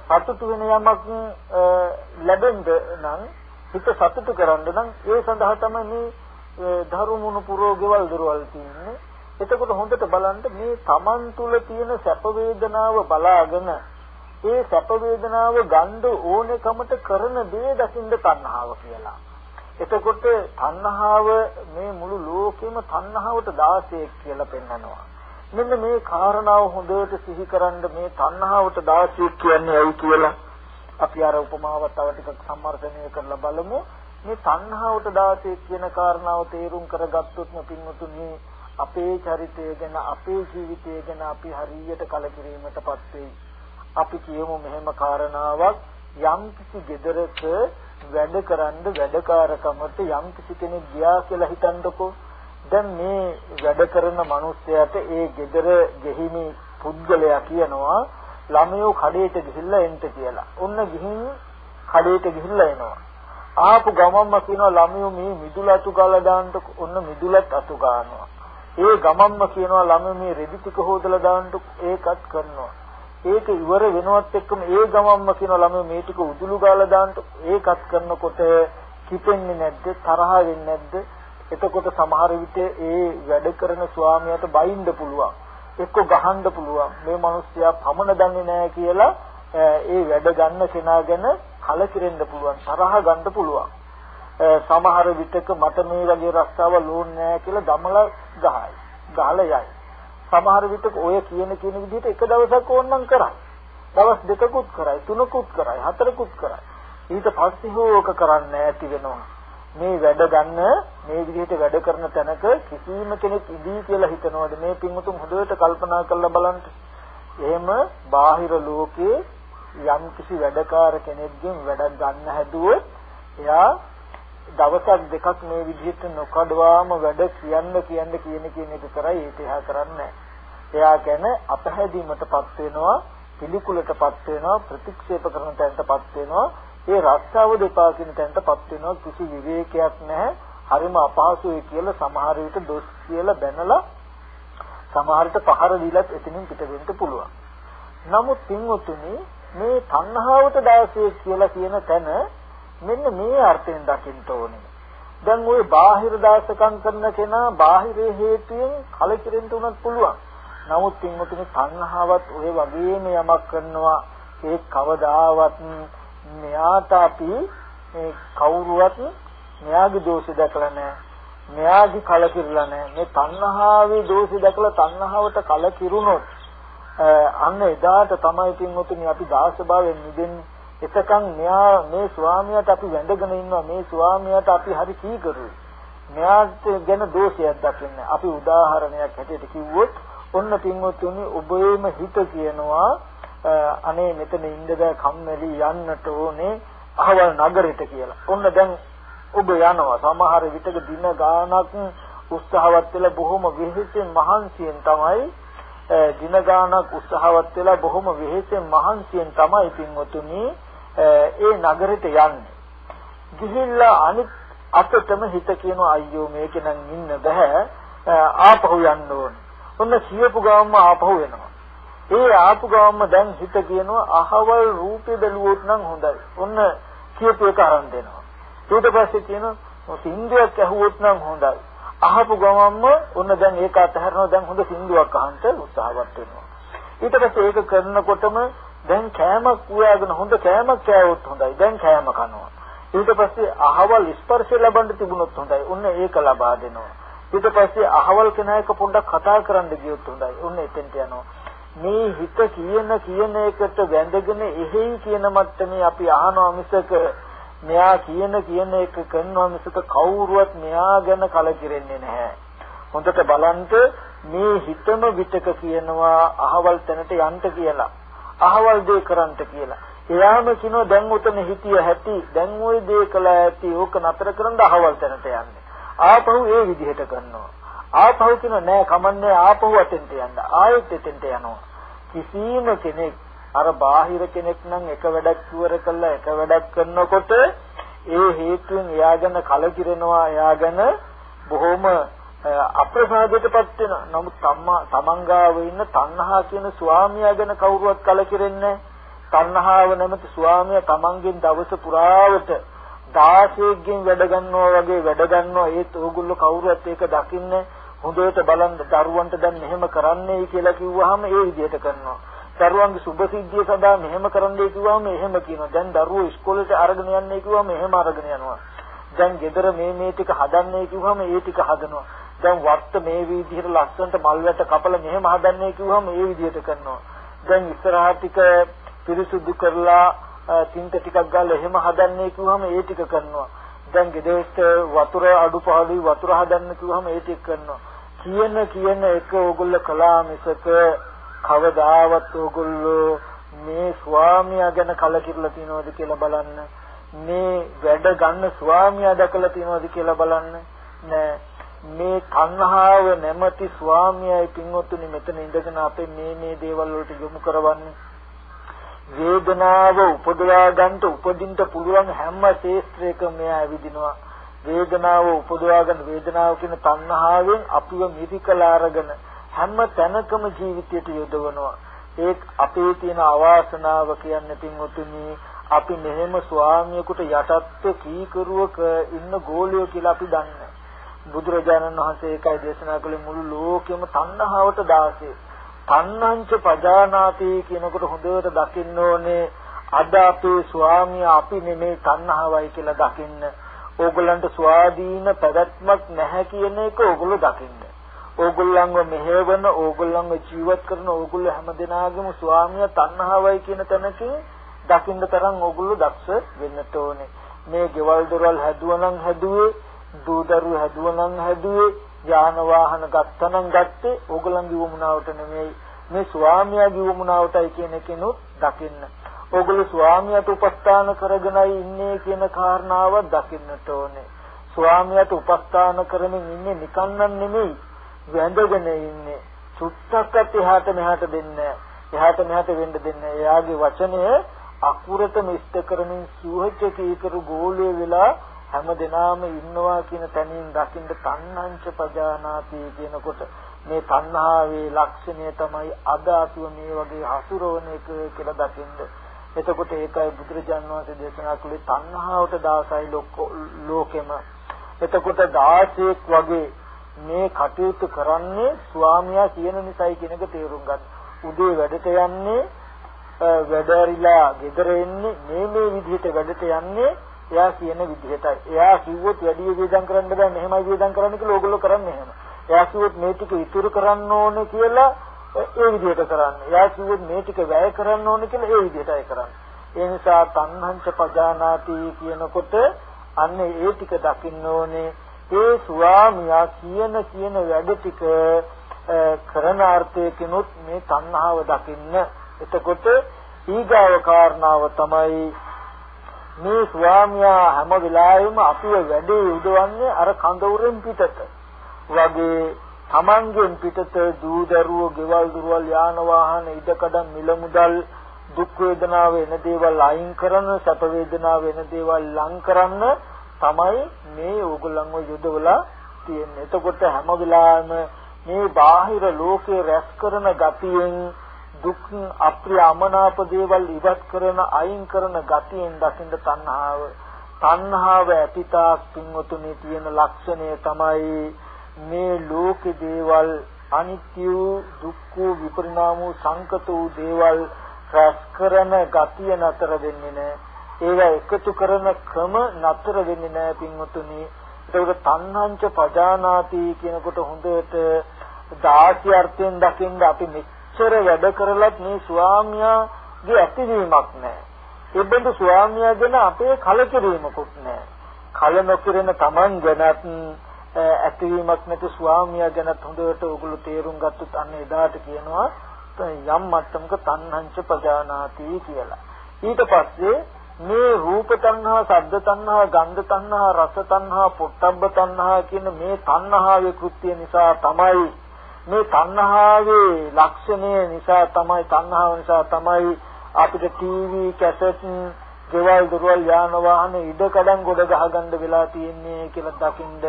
සතුටු වෙන යමක් ලැබෙන්න නම් හිත සතුටු කරන්න නම් ඒ සඳහා තමයි මේ ධර්මමුණු පුරෝගෙවල් දරවල් තියෙන්නේ. එතකොට හොඳට බලන්න මේ Taman තුල තියෙන සැප වේදනාව බලාගෙන ඒ සැප වේදනාව ගන්න ඕනෙකමට කරන දේ දකින්න තණ්හාව කියලා. එතකොට තණ්හාව මේ මුළු ලෝකෙම තණ්හාවට 16ක් කියලා පෙන්නනවා. මෙන්න මේ කාරණාව හොඳට සිහි කරන්න මේ තණ්හාවට 16ක් කියන්නේ ඇයි කියලා අපි අර උපමාව තව ටිකක් සම්මර්ෂණය කරලා බලමු. මේ තණ්හාවට දාසේ කියන කාරණාව තේරුම් කරගත්තොත් පින්වතුනි අපේ චරිතය ගැන අපේ ජීවිතය ගැන අපි හරියට කලකිරීමටපත් වෙයි. අපි කියමු මෙහෙම කාරණාවක්. යම් කිසි gedarක වැඩ කරන්න වැඩකාරකමට යම් කිසි කෙනෙක් ගියා කියලා හිතන්නකෝ. දැන් මේ වැඩ කරන මිනිස්සයාට ඒ gedara ගෙහිමි පුද්ගලයා කියනවා ළමයෝ කඩේට ගිහිල්ලා එන්න කියලා. ඔන්න ගිහින් කඩේට ගිහිල්ලා එනවා. ආපු ගමම්ම කියනවා ළමයෝ මේ මිදුල අතු ගාලා දාන්නකො ඔන්න මිදුලත් අතු ගන්නවා. ඒ ගමම්ම කියනවා ළමයෝ මේ රෙදි ටික හොදලා දාන්නකො ඒකත් කරනවා. ඒක ඉවර වෙනවත් එක්කම ඒ ගමම්ම කියනවා ළමයෝ මේ ටික උදුළු ගාලා දාන්නකො ඒකත් කරනකොට කිපෙන්නේ නැද්ද තරහ වෙන්නේ නැද්ද එතකොට සමහර විට ඒ වැඩ කරන ස්වාමියාට බයින්න පුළුවන් එක්ක ගහන්න පුළුවන්. මේ මිනිස්සයා පමණ දන්නේ නැහැ කියලා ඒ වැඩ ගන්න කෙනා ගැන කලකිරෙන්න පුළුවන් තරහ ගන්න පුළුවන්. සමහර විටක මට මේ වගේ රස්සාව ලෝන් නැහැ කියලා දමලා ගහයි ගහලා යයි. සමහර විටක ඔය කියන කියන විදිහට එක දවසක් ඕනනම් කරයි. දවස් දෙකකුත් කරයි තුනකුත් කරයි හතරකුත් කරයි. ඊට පස්සේ හෝක කරන්නේ නැති වෙනවා. මේ වැඩ ගන්න මේ විදිහට වැඩ කරන තැනක කිසිම කෙනෙක් ඉදී කියලා හිතනවද? මේ පින්වතුන් හොඳට කල්පනා කරලා බලන්න. එහෙම බාහිර ලෝකේ යම් කිසි වැඩකාර කෙනෙක්ගෙන් වැඩක් ගන්න හැදුවොත් එයා දවසක් දෙකක් මේ විදිහට නොකඩවාම වැඩ කියන්න කියන්න කියන කියන එක කරයි ඒක එහා කරන්නේ. එයා කියන්නේ අපහැදීමටපත් වෙනවා පිළිකුලටපත් වෙනවා ප්‍රතික්ෂේප කරන තැනටපත් වෙනවා. ඒ රස්සාව දෙපා කියන තැනටපත් වෙනවා කිසි විවේකයක් නැහැ. හරිම අපහසුයි කියලා සමහර විට දොස් කියලා බැනලා සමහරට පහර දීලත් එතනින් පිට වෙන්න පුළුවන්. නමුත් පින්වතුනි මේ තණ්හාවට දාසය කියලා කියන තැන මෙන්න මේ අර්ථයෙන් දකින්න ඕනේ. දැන් ওই බාහිර දාසකම් කරන කෙනා බාහිර හේතුයෙන් කලකිරෙන්න උනත් පුළුවන්. නමුත් පින්වතුනි තණ්හාවත් ඔය වගේම යමක් කරනවා ඒ කවදාවත් මෙයාට අපි මේ කවුරුවත් මෙයාගේ දෝෂ දැකලා නැහැ. මෙයාගේ කලකිරලා නැහැ. මේ තණ්හාවේ දෝෂ දැකලා තණ්හාවට කලකිරුණොත් අන්න එදාට තමයි පින්වතුනි අපි දාසභාවයෙන් මිදෙන්නේ. එතකන් මෙයා මේ ස්වාමියාට අපි වැඳගෙන ඉන්නවා. මේ ස්වාමියාට අපි හරි කීකරුයි. මෙයාට ගැන දෝෂයක් දකින්න. අපි උදාහරණයක් හැටියට කිව්වොත් ඔන්න පින්වතුනි ඔබේම හිත කියනවා අනේ මෙතන ඉන්න බෑ කම්මැලි යන්නට ඕනේ අහවල් නගරෙට කියලා. ඔන්න දැන් ඔබ යනවා සමහර විටක දින ගාණක් උත්සාහවත් වෙලා බොහොම වෙහෙසෙන් මහන්සියෙන් තමයි දින ගාණක් උත්සාහවත් වෙලා බොහොම වෙහෙසෙන් මහන්සියෙන් තමයි පින්වතුනි ඒ නගරෙට යන්නේ. ගිහිල්ලා අනිත් අතටම හිත කියන අයියෝ මේක නම් ඉන්න බෑ ආපහු යන්න ඕන. ඔන්න සියපු ගාමම ආපහු එනවා. ඒ ආපු ගාමම දැන් හිත කියනවා අහවල් රූපේ බැලුවොත් නම් හොඳයි. ඔන්න කියපු එක අරන් දෙනවා. ඊට පස්සේ කියනවා සින්දුවක් ඇහුවොත් නම් හොඳයි. අහපු ගමන්ම ඔන්න දැන් ඒක අතහැරනවා දැන් හොඳ සින්දුවක් අහන්න උත්සාහවත් වෙනවා. ඊට පස්සේ ඒක කරනකොටම දැන් කෑමක් උයාගෙන හොඳ කෑමක් කෑවොත් හොඳයි. දැන් කෑම කනවා. ඊට පස්සේ අහවල් ස්පර්ශය ලබන්න තිබුණොත් හොඳයි. ඔන්න ඒක ලබා දෙනවා. ඊට පස්සේ අහවල් කෙනා එක්ක පොඩ්ඩක් කතා කරන්න ගියොත් හොඳයි. ඔන්න එතෙන්ට යනවා. මේ හිත කියන කියන එකට වැඳගෙන එහෙයි කියන මට්ටමේ අපි අහනවා මිසක මෙයා කියන කියන එක කරනවා මිසක කවුරුවත් මෙයා ගැන කලකිරෙන්නේ නැහැ. හොඳට බලන්න මේ හිතම විතක කියනවා අහවල් තැනට යන්න කියලා. අහවල් දේ කරන්න කියලා. එයාම කියනවා දැන් උතන හිතිය හැටි දැන් ওই දේ කළා ඇති ඕක නතර කරන් අහවල් තැනට යන්නේ. ආපහු ඒ විදිහට කරනවා. ආපහු කියනවා නෑ කමන්නේ ආපහු අතෙන්ට යන්න. ආයෙත් එතෙන්ට යනවා. කිසිම කෙනෙක් අර බාහිර කෙනෙක් නම් එක වැඩක් ඉවර කළා එක වැඩක් කරනකොට ඒ හේතුවෙන් එයා ගැන කලකිරෙනවා එයා ගැන බොහොම අප්‍රසාදයටපත් වෙනවා. නමුත් තමන්ගාව ඉන්න තණ්හා කියන ස්වාමියා ගැන කවුරුවත් කලකිරෙන්නේ නැහැ. තණ්හාව නැමැති ස්වාමියා තමන්ගෙන් දවස පුරාවට 16කින් වැඩ ගන්නවා වගේ වැඩ ගන්නවා ඒත් ඕගොල්ලෝ කවුරුත් ඒක දකින්නේ හොඳට බලන්න දරුවන්ට දැන් මෙහෙම කරන්නයි කියලා කිව්වහම ඒ විදිහට කරනවා. දරුවන්ගේ සුභ සිද්ධිය සඳහා මෙහෙම කරන්නයි කිව්වහම එහෙම කියනවා. දැන් දරුවෝ ඉස්කෝලේට අරගෙන යන්නයි කිව්වහම එහෙම අරගෙන යනවා. දැන් ගෙදර මේ මේ ටික හදන්නයි කිව්වහම ඒ ටික හදනවා. දැන් වත්ත මේ විදිහට ලස්සනට මල් වැට කපලා මෙහෙම හදන්නයි කිව්වහම ඒ විදිහට කරනවා. දැන් ඉස්සරහා ටික පිරිසුදු කරලා තින්ත ටිකක් ගාලා එහෙම හදන්නේ කිව්වම ඒ ටික කරනවා. දැන් ගෙදරට වතුර අඩුපාඩුයි වතුර හදන්න කිව්වම ඒ ටික කරනවා. කියන කියන එක ඕගොල්ලෝ කළා මිසක කවදාවත් ඕගොල්ලෝ මේ ස්වාමියා ගැන කලකිරලා තියනවද කියලා බලන්න. මේ වැඩ ගන්න ස්වාමියා දැකලා තියනවද කියලා බලන්න. නෑ මේ තණ්හාව නැමැති ස්වාමියායි පින්වත්නි මෙතන ඉඳගෙන අපේ මේ මේ දේවල් වලට යොමු කරවන්නේ වේදනාව උපදවා ගන්නට උපදින්න පුළුවන් හැම ශේස්ත්‍රයකම මෙයා ඇවිදිනවා වේදනාව උපදවා ගන්න වේදනාව කියන තණ්හාවෙන් අපිව මිරිකලා අරගෙන හැම තැනකම ජීවිතයට යොදවනවා. ඒ අපේ තියෙන අවාසනාව කියන්නේ පින්වතුනි අපි මෙහෙම ස්වාමියෙකුට යටත්ව කීකරුවක ඉන්න ගෝලියෝ කියලා අපි දන්නේ. බුදුරජාණන් වහන්සේ ඒකයි දේශනා කළේ මුළු ලෝකෙම තණ්හාවට දාසේ තණ්හංච පජානාති කියනකොට හොඳට දකින්න ඕනේ අද අපේ ස්වාමියා අපි නෙමේ තණ්හාවයි කියලා දකින්න. ඕගොල්ලන්ට ස්වාධීන පැවැත්මක් නැහැ කියන එක ඕගොල්ලෝ දකින්න. ඕගොල්ලන්ව මෙහෙවන, ඕගොල්ලන්ව ජීවත් කරන ඕගොල්ලෝ හැමදෙනාගේම ස්වාමියා තණ්හාවයි කියන තැනකින් දකින්න තරම් ඕගොල්ලෝ දක්ෂ වෙන්නට ඕනේ. මේ ගෙවල් දොරවල් හැදුවනම් හැදුවේ, දූ දරුවෝ හැදුවනම් හැදුවේ යාන වාහන ගත්තනම් ගත්තේ ඕගලන්ගේ වමුණාවට නෙමෙයි මේ ස්වාමියාගේ වමුණාවටයි කියන කෙනුත් දකින්න. ඕගොල්ලෝ ස්වාමියාට උපස්ථාන කරගෙනයි ඉන්නේ කියන කාරණාව දකින්නට ඕනේ. ස්වාමියාට උපස්ථාන කරමින් ඉන්නේ නිකන්නම් නෙමෙයි වැඳගෙන ඉන්නේ. චුට්ටක්වත් එහාට මෙහාට දෙන්නේ එහාට මෙහාට වෙන්න දෙන්නේ. එයාගේ වචනය අකුරටම ඉෂ්ට කරමින් සුහචකී කරු ගෝලයේ වෙලා හැම දිනාම ඉන්නවා කියන තැනින් දකින්න තණ්හංච පජානාති කියනකොට මේ තණ්හාවේ ලක්ෂණය තමයි අද අපිව මේ වගේ හසුරවන එක කියලා දකින්න. එතකොට ඒකයි බුදුරජාණන් වහන්සේ දේශනා කළේ තණ්හාවට දාසයි ලෝකෙම. එතකොට 16ක් වගේ මේ කටයුතු කරන්නේ ස්වාමියා කියන නිසායි කියන එක තේරුම් ගන්න. උදේ වැඩට යන්නේ වැඩරිලා ගෙදර එන්නේ මේ මේ විදිහට වැඩට යන්නේ එයා කියන විදිහටයි. එයා කිව්වොත් වැඩි වේදම් කරන්න බෑ මෙහෙමයි වේදම් කරන්න කියලා ඕගොල්ලෝ කරන්නේ එහෙම. එයා කිව්වොත් මේ ටික ඉතුරු කරන්න ඕනේ කියලා ඒ විදිහට කරන්නේ. එයා කිව්වොත් මේ ටික වැය කරන්න ඕනේ කියලා ඒ විදිහටයි කරන්නේ. ඒ නිසා තණ්හංච පජානාති කියනකොට අන්න ඒ ටික දකින්න ඕනේ. ඒ ස්වාමියා කියන කියන වැඩ ටික කරන අර්ථයකිනුත් මේ තණ්හාව දකින්න. එතකොට ඊගාව කාරණාව තමයි මේ ස්වාමියා හැම වෙලාවෙම අපිව වැඩේ උදවන්නේ අර කඳවුරෙන් පිටත වගේ තමන්ගෙන් පිටත දූ දරුවෝ ගෙවල් දුරවල් යාන වාහන ඉඩකඩම් මිල මුදල් දුක් වේදනාව වෙන දේවල් අයින් කරන සැප වේදනාව වෙන දේවල් ලං කරන්න තමයි මේ ඕගොල්ලන්ව යොදවලා තියෙන්නේ. එතකොට හැම වෙලාවෙම මේ බාහිර ලෝකේ රැස් කරන ගතියෙන් දුක් අප්‍රිය අමනාප දේවල් ඉවත් කරන අයින් කරන ගතියෙන් දකින්න තණ්හාව තණ්හාව ඇතිතාක් පින්වතුනි තියෙන ලක්ෂණය තමයි මේ ලෝක දේවල් අනිත්‍ය දුක්ඛ විපරිණාම සංකත වූ දේවල් රැස් කරන ගතිය නතර වෙන්නේ නැහැ ඒවා එකතු කරන ක්‍රම නතර වෙන්නේ නැහැ පින්වතුනි ඒකට තණ්හංච පජානාති කියනකොට හොඳට දාසි අර්ථයෙන් දකින්න අපි මෙච්චර වැඩ කරලත් මේ ස්වාමියාගේ ඇතිවීමක් නැහැ. ඒ බඳු ස්වාමියා ගැන අපේ කලකිරීමකුත් නැහැ. කල නොකිරෙන Taman ගැනත් ඇතිවීමක් නැති ස්වාමියා ගැනත් හොඳට ඔගොල්ලෝ තේරුම් ගත්තොත් අන්න එදාට කියනවා යම් මට්ටමක තණ්හංච පජානාති කියලා. ඊට පස්සේ මේ රූප තණ්හා, ශබ්ද තණ්හා, ගන්ධ තණ්හා, රස තණ්හා, පොට්ටබ්බ තණ්හා කියන මේ තණ්හාවේ කෘත්‍ය නිසා තමයි මේ තණ්හාවේ ලක්ෂණය නිසා තමයි තණ්හාව නිසා තමයි අපිට ටීවී කැසට් ගෙවල් දොරවල් යාන වාහන ඉඩකඩම් ගොඩ ගහගන්න වෙලා තියෙන්නේ කියලා දකින්ද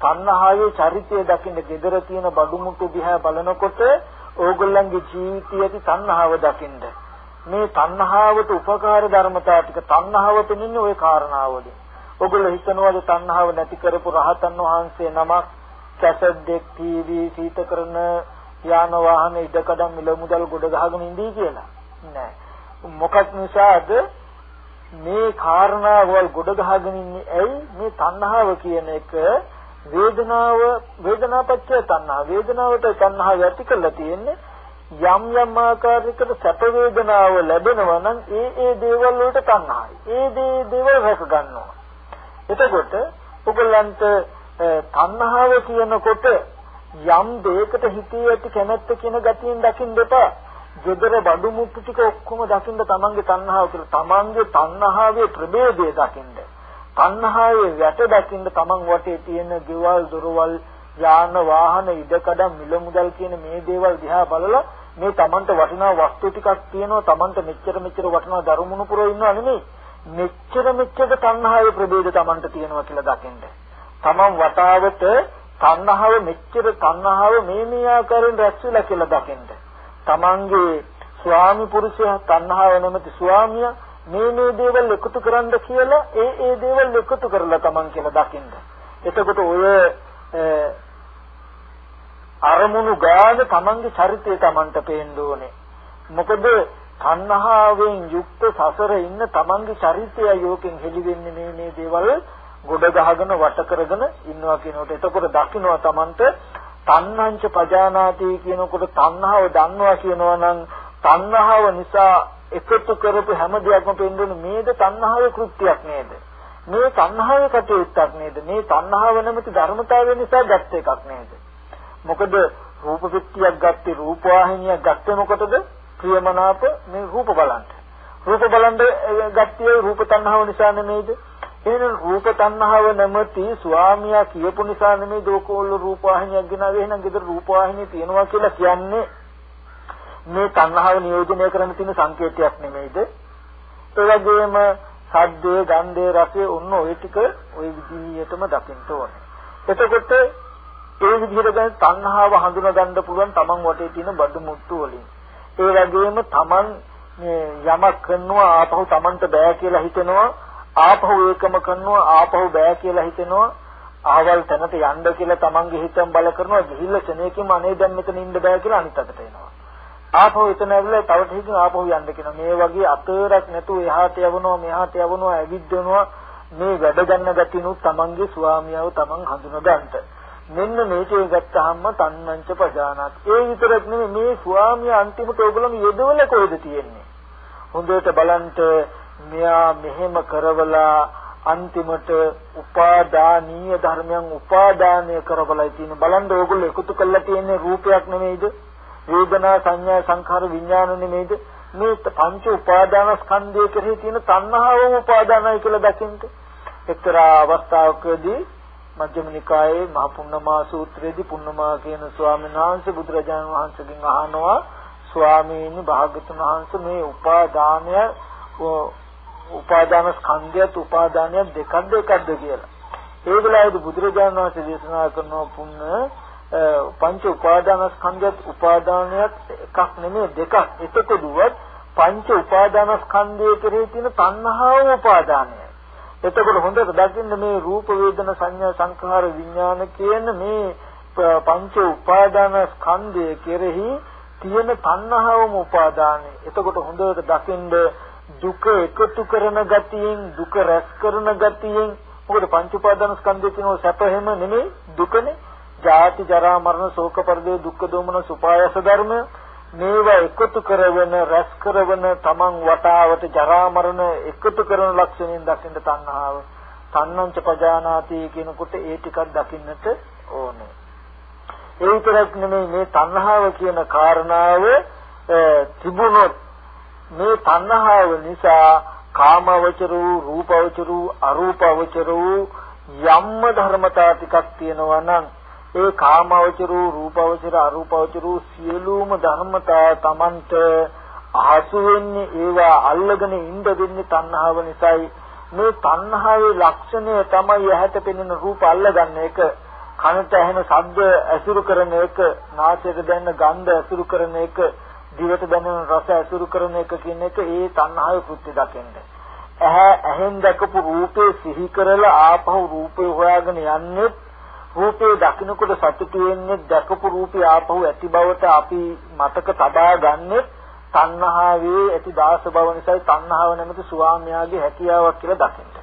තණ්හාවේ චරිතය දකින්න gedara තියෙන බඩු මුට්ටු දිහා බලනකොට ඕගොල්ලන්ගේ ජීවිතයේ තණ්හාව දකින්න. මේ තණ්හාවට උපකාර ධර්මතා ටික තණ්හාව පෙනෙන්නේ ওই කාරණාවලින් ඔගොල්ලෝ හිතනවාද තණ්හාව නැති කරපු රහතන් වහන්සේ නමක් කැසට් දෙක් ටීවී සීතකරන යාන වාහන ඉඩකඩම් මිල මුදල් ගොඩ ගහගෙන ඉඳී කියලා. නෑ. මොකක් නිසාද? මේ කාරණාවල් ගොඩ ගහගෙන ඉන්නේ ඇයි? මේ තණ්හාව කියන එක වේදනාව වේදනාපච්චය තණ්හා වේදනාවට තණ්හාව ඇති කරලා තියෙන්නේ යම් යම් ආකාරයකට සැප වේදනාව ලැබෙනවා නම් ඒ ඒ දේවල් වලට තණ්හායි ඒ දේ දේවල් රැක ගන්නවා එතකොට ඔයගලන්ට තණ්හාව කියනකොට යම් දෙයකට හිතේ ඇති කැමැත්ත කියන ගතියෙන් දකින්න එපා. gedara බඩු මුට්ටු ටික ඔක්කොම දකින්න තමන්ගේ තණ්හාව කියලා. තමන්ගේ තණ්හාවේ ප්‍රභේදය දකින්න. තණ්හාවේ වැට දකින්න තමන් වටේ තියෙන ගෙවල් දොරවල් යාන වාහන ඉඩකඩම් මිල මුදල් කියන මේ දේවල් දිහා බලලා මේ තමන්ට වටිනා වස්තු ටිකක් තියෙනවා තමන්ට මෙච්චර මෙච්චර වටිනා දරුමුණු පුරව ඉන්නව නෙමෙයි මෙච්චර මෙච්චර තණ්හාවේ ප්‍රභේද තමන්ට තියෙනවා කියලා දකින්න. තමන් වතාවට තණ්හාව මෙච්චර තණ්හාව මේ මේ ආකාරයෙන් රැස්විලා කියලා දකින්න. තමන්ගේ ස්වාමි පුරුෂයා තණ්හාව නැමැති ස්වාමියා මේ මේ දේවල් එකතු කරන්න කියලා ඒ ඒ දේවල් එකතු කරලා තමන් කියලා දකින්න. එතකොට ඔය අරමුණු ගාන තමන්ගේ චරිතය තමන්ට පේන්න ඕනේ. මොකද තණ්හාවෙන් යුක්ත සසර ඉන්න තමන්ගේ චරිතය යෝකෙන් හෙළි වෙන්නේ මේ මේ දේවල් ගොඩ ගහගෙන වට කරගෙන ඉන්නවා කියනකොට එතකොට දකින්නවා Tamanට තණ්හංච පජානාති කියනකොට තණ්හාව දන්නවා කියනවා නම් තණ්හාව නිසා එකතු කරපු හැම දෙයක්ම පෙන්වන්නේ මේද තණ්හාවේ කෘත්‍යයක් නේද? මේ තණ්හාවේ කටයුත්තක් නේද? මේ තණ්හාව නැමැති ධර්මතාවය නිසා ගත්ත එකක් නේද? මොකද රූප පිටියක් ගත්තේ රූපවාහිනියක් ගත්තේ මොකටද? ප්‍රියමනාප මේ රූප බලන්න රූප බලන්න ගත්තේ රූප තණ්හාව නිසා නෙමෙයිද? එහෙනම් රූප තණ්හාව නැමැති ස්වාමියා කියපු නිසා නෙමෙයි දෝකෝල්ල රූපවාහිනියක් ගෙනාවේ? එහෙනම් ගෙදර රූපවාහිනිය තියනවා කියලා කියන්නේ මේ තණ්හාව නියෝජනය කරන්න තියෙන සංකේතයක් නෙමෙයිද? ඒ වගේම සද්දේ, ගන්ධේ, රසේ ඔන්න ඔය ටික ওই විදිහටම දකින්න ඕනේ. එතකොට ඒ විදිහට දැන් තණ්හාව හඳුනා ගන්න පුළුවන් Taman වටේ තියෙන බඩු මුට්ටු වලින්. ඒ වගේම Taman යමක් කරනවා ආපහු Tamanට බෑ කියලා හිතෙනවා ආපහු ඒකම කරනවා ආපහු බෑ කියලා හිතෙනවා ආවල් තැනට යන්න කියලා Tamanගේ හිතෙන් බල කරනවා ගිහිල්ලා කෙනෙක්ම අනේ දැන් මෙතන ඉන්න බෑ කියලා අනිත් අතට එනවා. ආපහු එතන ඇවිල්ලා තව ටිකකින් ආපහු යන්න කියනවා මේ වගේ අතරක් නැතුව එහාට යවනවා මෙහාට යවනවා ඇවිද්දනවා මේ වැඩ ගන්න ගැතිනුත් තමන්ගේ ස්වාමියාව තමන් හඳුන ගන්නට. මෙන්න මේකේ ගත්තාම තන්නංච පජානත්. ඒ විතරක් නෙමෙයි මේ ස්වාමියා අන්තිමට ඕගොල්ලෝ යෙදවල කොහෙද තියෙන්නේ? හොඳට බලන්ට මෙයා මෙහෙම කරවලා අන්තිමට උපාදානීය ධර්මයන් උපාදානය කරවලා තියෙන බලන්න ඕගොල්ලෝ එකතු කරලා තියෙන රූපයක් නෙමෙයිද? වේදනා සංඥා සංඛාර විඥාන නෙමෙයිද මේ පංච උපාදානස්කන්ධය කෙරෙහි තියෙන තණ්හාවම උපාදානයි කියලා දකින්න. එක්තරා අවස්ථාවකදී මජ්ක්‍ධිම නිකායේ මහ පුන්නමා සූත්‍රයේදී පුන්නමා කියන ස්වාමීන් වහන්සේ බුදුරජාණන් වහන්සේගෙන් අහනවා ස්වාමීනි භාග්‍යතුන් වහන්සේ මේ උපාදානය උපාදාන ස්කන්ධයත් උපාදානය දෙකක්ද එකක්ද කියලා. ඒ වෙලාවේදී බුදුරජාණන් වහන්සේ දේශනා කරන පුන්න පංච උපාදාන ස්කන්ධයත් උපාදානයත් එකක් නෙමෙයි දෙකක්. එතකොටුවත් පංච උපාදාන ස්කන්ධය කෙරෙහි තියෙන තණ්හාව උපාදානය. එතකොට හොඳට දකින්න මේ රූප වේදන සංඥා සංඛාර විඥාන කියන මේ පංච උපාදාන ස්කන්ධය කෙරෙහි තියෙන තණ්හාවම උපාදානයි. එතකොට හොඳට දකින්න දුක එකතු කරන ගතියෙන් දුක රැස් කරන ගතියෙන් මොකද පංච උපාදාන ස්කන්ධය කියනවා සැප හැම නෙමෙයි දුකනේ. ජාති ජරා මරණ ශෝක පරිදේ දුක්ඛ දෝමන සුපායස ධර්ම මේවා එකතු කරගෙන රැස් කරගෙන තමන් වටාවට ජරා මරණ එකතු කරන ලක්ෂණයෙන් දකින්න තණ්හාව. තණ්හංච පජානාති කියනකොට ඒ ටිකක් දකින්නට ඕනේ. ඒ විතරක් නෙමෙයි මේ තණ්හාව කියන කාරණාව තිබුණොත් මේ තණ්හාව නිසා කාමවචර වූ රූපවචර වූ අරූපවචර වූ යම්ම ධර්මතා ටිකක් තියෙනවා නම් ඒ කාමවචර වූ රූපවචර අරූපවචර වූ සියලුම ධර්මතා Tamanට ආසු වෙන්නේ ඒවා අල්ලගෙන ඉඳ දෙන්නේ තණ්හාව නිසායි මේ තණ්හාවේ ලක්ෂණය තමයි ඇහැට පෙනෙන රූප අල්ලගන්න එක කනට ඇහෙන ශබ්ද ඇසුරු කරන එක නාසයට දැනෙන ගන්ධ ඇසුරු කරන එක දිවට දැනෙන රස ඇසුරු කරන එක කියන එක ඒ තණ්හාවේ කෘත්‍ය දකින්න. ඇහැ ඇහෙන් දැකපු රූපේ සිහි කරලා ආපහු රූපේ හොයාගෙන යන්නේ රූපේ දකින්නකොට සතුටු වෙන්නේ දැකපු රූපය ආපහු ඇති බවට අපි මතක තබා ගන්නෙ තණ්හාවේ ඇති දාස බව නිසා තණ්හාව නැමැති ස්වාමියාගේ හැකියාවක් කියලා දකින්න.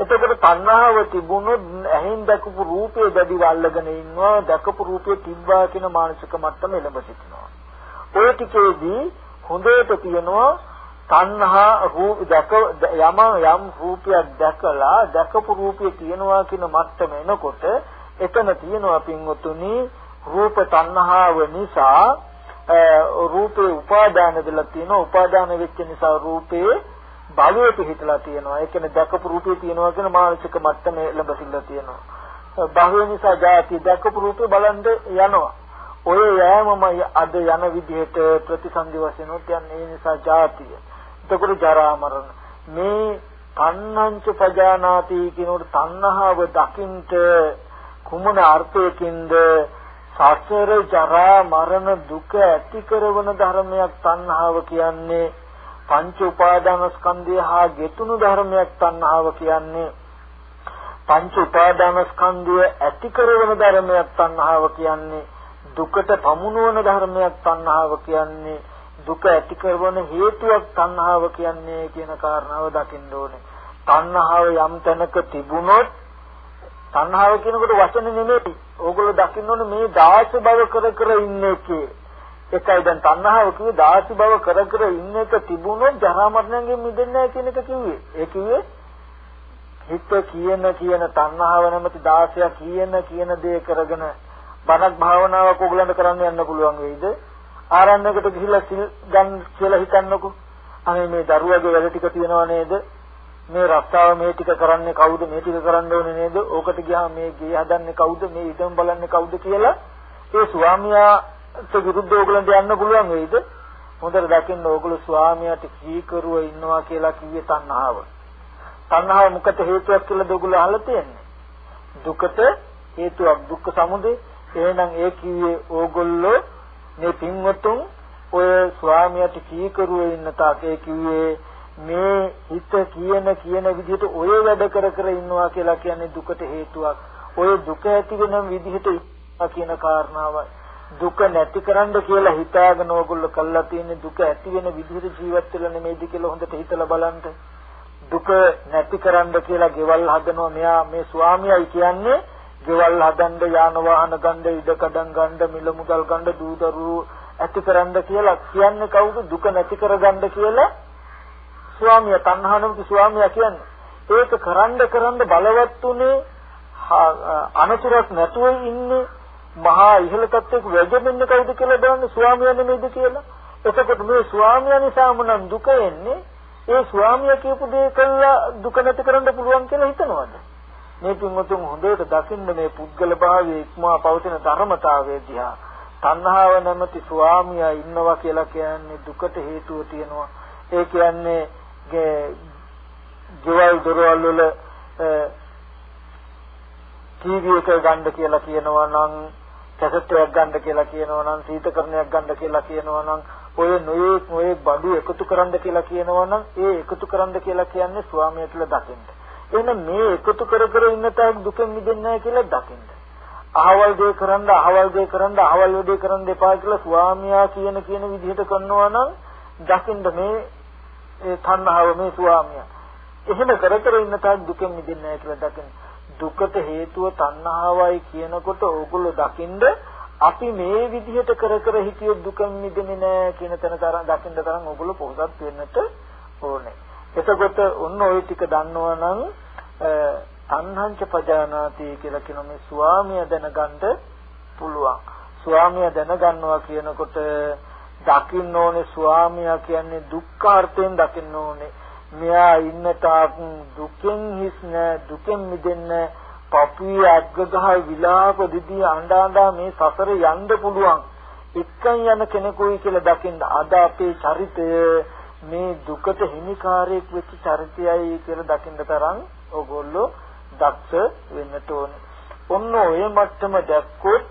එතකොට තණ්හාව තිබුණොත් ඇහෙන් දැකපු රූපේ දැඩිව අල්ලගෙන ඉන්නවා දැකපු රූපේ තිබ්බා කියන මානසික මට්ටම එළඹ සිටිනවා. ඔය ටිකේදී හොඳට තියෙනවා තණ්හා රූප දැක යම යම් රූපයක් දැකලා දැකපු රූපේ තියෙනවා කියන මට්ටම එනකොට එතන තියෙනවා පින්වතුනි රූප තණ්හාව නිසා රූපේ උපාදාන වෙලා තියෙනවා. උපාදාන වෙච්ච නිසා රූපේ භවයට හිතලා තියෙනවා. ඒ කියන්නේ දැකපු රූපේ තියෙනවා කියන මානසික මට්ටමේ ළඹසිල්ල තියෙනවා. භවය නිසා ජාති දැකපු රූපේ බලන්න යනවා. ඔය යෑමම අද යන විදිහට ප්‍රතිසන්දි වශයෙන් උත් යන්නේ. ඒ නිසා ජාතිය. එතකොට ජරා මරණ. මේ තණ්හංච පජානාති කියනකොට තණ්හාව දකින්ට කුමන අර්ථයකින්ද සසර ජරා මරණ දුක ඇති කරන ධර්මයක් තණ්හාව කියන්නේ? පංච උපාදාන ස්කන්ධය හා ගෙතුණු ධර්මයක් තණ්හාව කියන්නේ? පංච උපාදාන ස්කන්ධය ඇති කරන ධර්මයක් තණ්හාව කියන්නේ? දුකට පමුණුවන ධර්මයක් තණ්හාව කියන්නේ? දුක ඇති කරන හේතුවක් තණ්හාව කියන්නේ කියන කාරණාව දකින්න ඕනේ. තණ්හාව යම් තැනක තිබුණොත් තණ්හාව කියනකොට වචන නෙමෙයි. ඕගොල්ලෝ දකින්න ඕනේ මේ දාස බව කර කර ඉන්න එකේ. ඒකයි දැන් තණ්හාව කිව්වේ දාස බව කර කර ඉන්න එක තිබුණොත් ජරා මරණයෙන් මිදෙන්නේ නැහැ කියන එක කිව්වේ. ඒ කිව්වේ හිත කියන කියන තණ්හාව නැමැති දාසය කියන කියන දේ කරගෙන බණක් භාවනාවක් ඕගලන්ට කරන්න යන්න පුළුවන් වෙයිද? ආරණ්‍යයකට ගිහිල්ලා සිල් ගන්න කියලා හිතන්නකෝ. අනේ මේ දරුවගේ වැඩ ටික තියනව නේද? මේ රස්සාව මේ ටික කරන්නේ කවුද මේ ටික කරන්න ඕනේ නේද? ඕකට ගියාම මේ ගේ හදන්නේ කවුද? මේ ඉදම් බලන්නේ කවුද කියලා ඒ ස්වාමියාට විරුද්ධව ඕගලන්ට යන්න පුළුවන් වෙයිද? හොඳට දකින්න ඕගොල්ලෝ ස්වාමියාට කීකරුව ඉන්නවා කියලා කිව්වේ තණ්හාව. තණ්හාව මොකට හේතුවක් කියලාද ඕගොල්ලෝ අහලා තියෙන්නේ? දුකට හේතුවක් දුක්ඛ සමුදය. එහෙනම් ඒ කිව්වේ ඕගොල්ලෝ මේ පින්වතුන් ඔය ස්වාමියාට කීකරුව ඉන්න තාක් ඒ කිව්වේ මේ හිත කියන කියන විදිහට ඔය වැඩ කර කර ඉන්නවා කියලා කියන්නේ දුකට හේතුවක්. ඔය දුක ඇති වෙන විදිහට කියන කාරණාවයි. දුක නැති කරන්න කියලා හිතාගෙන ඕගොල්ලෝ කළා තියෙන දුක ඇති වෙන විදිහට ජීවත් වෙලා නෙමෙයිද කියලා හොඳට හිතලා බලන්න. දුක නැති කරන්න කියලා ගෙවල් හදනවා මෙයා මේ ස්වාමියායි කියන්නේ ගෙවල් හදන්න යාන වාහන ගන්න ඉඩ කඩම් ගන්න මිල මුදල් ගන්න දූ දරුවෝ ඇති කරන්න කියලා කියන්නේ කවුද දුක නැති කරගන්න කියලා ස්වාමියා තණ්හානමති ස්වාමියා කියන්නේ ඒක කරන්න කරන්න බලවත් උනේ අනතුරක් නැතුව ඉන්නේ මහා ඉහළ තත්ත්වයක වැජෙන්නේ කවුද කියලා බලන්න ස්වාමියා නෙමෙයිද කියලා එතකොට මේ ස්වාමියා නිසාම නම් දුක එන්නේ ඒ ස්වාමියා කියපු දේ කළා දුක නැති කරන්න පුළුවන් කියලා හිතනවද? මේ පින්වතුන් හොඳට දකින්න මේ පුද්ගල භාවයේ ඉක්මවා පවතින ධර්මතාවය දිහා තණ්හාව නැමැති ස්වාමියා ඉන්නවා කියලා කියන්නේ දුකට හේතුව තියෙනවා. ඒ කියන්නේ ගෙවල් දොරවල් වල ටීවී එක ගන්න කියලා කියනවා නම් කැසට් එකක් ගන්න කියලා කියනවා නම් සීතකරණයක් ගන්න කියලා කියනවා නම් ඔය නොයේ නොයේ බඩු එකතු කරන්න කියලා කියනවා නම් ඒ එකතු කරන්න කියලා කියන්නේ ස්වාමියා කියලා දකින්න. එහෙනම් මේ එකතු කර කර ඉන්න තාක් දුකෙන් මිදෙන්නේ නැහැ කියලා දකින්න. අහවල් දේ කරන්න අහවල් දේ කරන්න අහවල් දේ කරන්න එපා කියලා ස්වාමියා කියන කියන විදිහට කරනවා නම් දකින්න මේ ඒ තණ්හාව මේ ස්වාමියා. එහෙම කර කර ඉන්න තාක් දුකෙන් මිදෙන්නේ නැහැ කියලා දකින්න. දුකට හේතුව තණ්හාවයි කියනකොට ඕගොල්ලෝ දකින්ද අපි මේ විදිහට කර කර හිතියොත් දුකෙන් මිදෙන්නේ නැහැ කියන තැන තරම් දකින්න තරම් ඕගොල්ලෝ පොහොසත් වෙන්නට ඕනේ. එතකොට ඔන්න ওই ටික දන්නවනම් තණ්හංච පජානාති කියලා කියන මේ ස්වාමිය දැනගන්න පුළුවන්. ස්වාමිය දැනගන්නවා කියනකොට දකින්න ඕනේ ස්වාමියා කියන්නේ දුක්ඛාර්ථයෙන් දකින්න ඕනේ. මෙයා ඉන්න තාක් දුකෙන් හිස් නැ දුකෙන් මිදෙන්න පපුවේ අග්ගගහ විලාප දිදී අඬ අඬ මේ සසර යන්න පුළුවන් එක්කන් යන කෙනෙකුයි කියලා දකින්න අද අපේ චරිතය මේ දුකට හිමිකාරයෙක් වෙච්ච චරිතයයි කියලා දකින්න තරම් ඕගොල්ලෝ දක්ෂ වෙන්නට ඕනේ. ඔන්න ඔය මට්ටම දැක්කොත්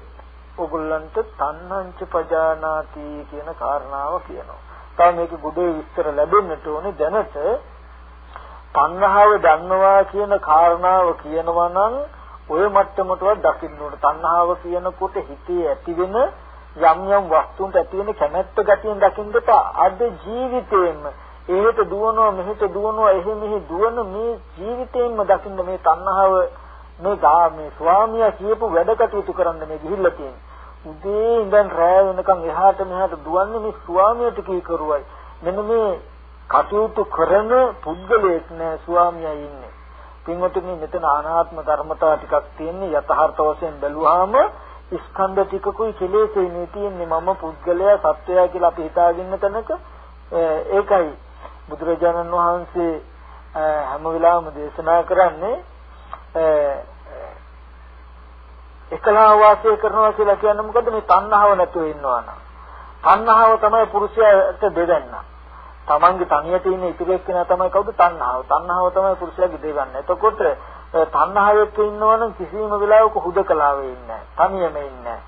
ඕගොල්ලන්ට තණ්හංච පජානාති කියන කාරණාව කියනවා. තව මේක ගුඩේ විස්තර ලැබෙන්නට ඕනේ දැනට තණ්හාව දන්නවා කියන කාරණාව කියනවා නම් ඔය මට්ටමටවත් දකින්න ඕනේ. තණ්හාව කියනකොට හිතේ ඇතිවෙන යම් යම් වස්තුන්ට ඇතිවෙන කැමැත්ත ගතියෙන් දකින්න එපා. අද ජීවිතේම එහෙට දුවනවා මෙහෙට දුවනවා එහෙ මෙහෙ දුවන මේ ජීවිතේම දකින්න මේ තණ්හාව මේ ගා මේ ස්වාමියා කියපු වැඩ කටයුතු කරන්න මේ ගිහිල්ලා තියෙන්නේ. උදේ ඉඳන් රෑ වෙනකන් එහාට මෙහාට දුවන්නේ මේ ස්වාමියාට කී කරුවයි. මෙන්න මේ කටයුතු කරන පුද්ගලයෙක් නෑ ස්වාමියා ඉන්නේ. පින්වතුනි මෙතන අනාත්ම ධර්මතාව ටිකක් තියෙන්නේ යථාර්ථ වශයෙන් බැලුවාම ස්කන්ධ ටිකකුයි කෙලෙසෙන්නේ තියෙන්නේ මම පුද්ගලයා සත්වයා කියලා අපි හිතාගෙන තැනක ඒකයි බුදුරජාණන් වහන්සේ හැම වෙලාවෙම දේශනා කරන්නේ එකලා වාසය කරනවා කියලා කියන්නේ මොකද මේ තණ්හාව නැතුව ඉන්නවා නම් තණ්හාව තමයි පුරුෂයාට දෙදෙන්න. තමන්ගේ තනියට ඉන්න ඉතුරු එක්කෙනා තමයි කවුද තණ්හාව. තණ්හාව තමයි පුරුෂයාගේ දෙවන්න. එතකොට තණ්හාවෙත් ඉන්නවනම් කිසිම වෙලාවක හුදකලාවේ ඉන්නේ නැහැ. තනියම ඉන්නේ නැහැ.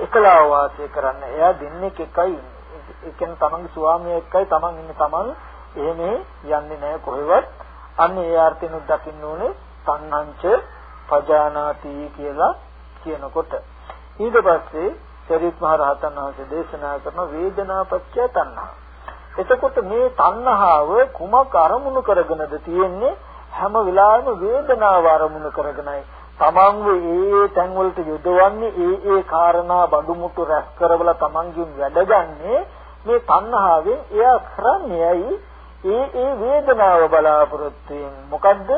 එකලාව වාසය කරන්න. එයා දෙන්නෙක් එකයි ඉන්නේ. ඒ කියන්නේ තමන්ගේ ස්වාමියා එක්කයි තමන් ඉන්නේ තමන් එහෙම යන්නේ නැහැ කොහෙවත්. අන්න ඒ අර්ථයෙන් දකින්න ඕනේ තණ්හංච පජානාති කියලා කියනකොට ඊට පස්සේ සරිත් මහ රහතන් වහන්සේ දේශනා කරන වේදනාපච්චය තණ්හා. එතකොට මේ තණ්හාව කුමක් අරමුණු කරගෙනද තියෙන්නේ? හැම වෙලාවෙම වේදනාව අරමුණු කරගෙනයි. තමන්ව ඒ තැන් වලට යොදවන්නේ ඒ ඒ කාරණා බඩුමුට්ටු රැස් කරවලා තමන්ගෙන් වැඩගන්නේ මේ තණ්හාවෙන් එයා කරන්නේයි ඒ ඒ වේදනාව බලාපොරොත්තු වෙන්නේ. මොකද්ද?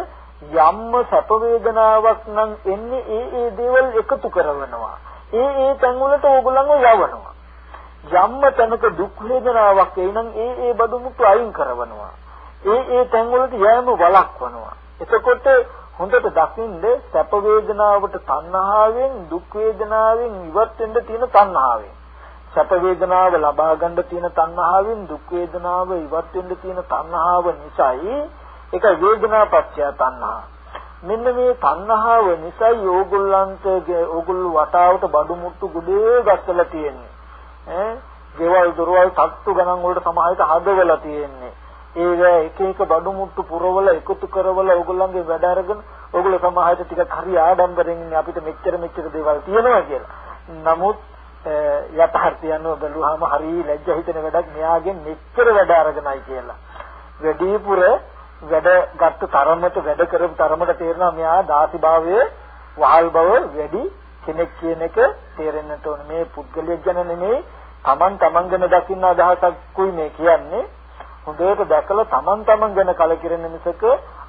යම්ම සැප වේදනාවක් නම් එන්නේ ඒ ඒ දේවල් එකතු කරනවා. ඒ ඒ තැන් වලට ඕගොල්ලන්ව යවනවා. යම්ම තැනක දුක් වේදනාවක් එනනම් ඒ ඒ බඩු මුට්ටු අයින් කරනවා. ඒ ඒ තැන් වලට යෑම වළක්වනවා. එතකොට හොඳට දකින්න සැප වේදනාවට තණ්හාවෙන් දුක් වේදනාවෙන් ඉවත් වෙන්න තියෙන තණ්හාවෙන් සැප වේදනාව ලබා ගන්න තියෙන තණ්හාවෙන් දුක් වේදනාව ඉවත් වෙන්න තියෙන තණ්හාව නිසායි ඒක වේදනාපච්චය තණ්හා මෙන්න මේ තණ්හාව නිසා ඕගොල්ලන්ට ඕගොල්ලෝ වටාවට බඩු මුට්ටු ගොඩේ ගස්සලා තියෙන්නේ ඈ ගෙවල් දොරවල් තට්ටු ගණන් වලට සමාහිත හදවලා තියෙන්නේ ඒක එක එක බඩු මුට්ටු පුරවල එකතු කරවල ඕගොල්ලන්ගේ වැඩ අරගෙන ඕගොල්ලෝ සමාහිත ටිකක් හරි ආඩම්බරෙන් ඉන්නේ අපිට මෙච්චර මෙච්චර දේවල් තියෙනවා කියලා. නමුත් යථාර්ථය අනුව බැලුවාම හරි ලැජ්ජ හිතෙන වැඩක් මෙයාගෙන් මෙච්චර වැඩ අරගෙනයි කියලා. වැඩිපුර වැඩ ගත්ත තරමට වැඩ කරපු තරමට තේරෙනවා මෙයා දාසිභාවයේ වහල් බව වැඩි කෙනෙක් කියන එක තේරෙන්නට ඕනේ. මේ පුද්ගලයෙක් ගැන නෙමෙයි Taman Taman ගැන දකින්න අදහසක්කුයි මේ කියන්නේ. හොඳට දැකලා Taman Taman ගැන කලකිරෙන මිසක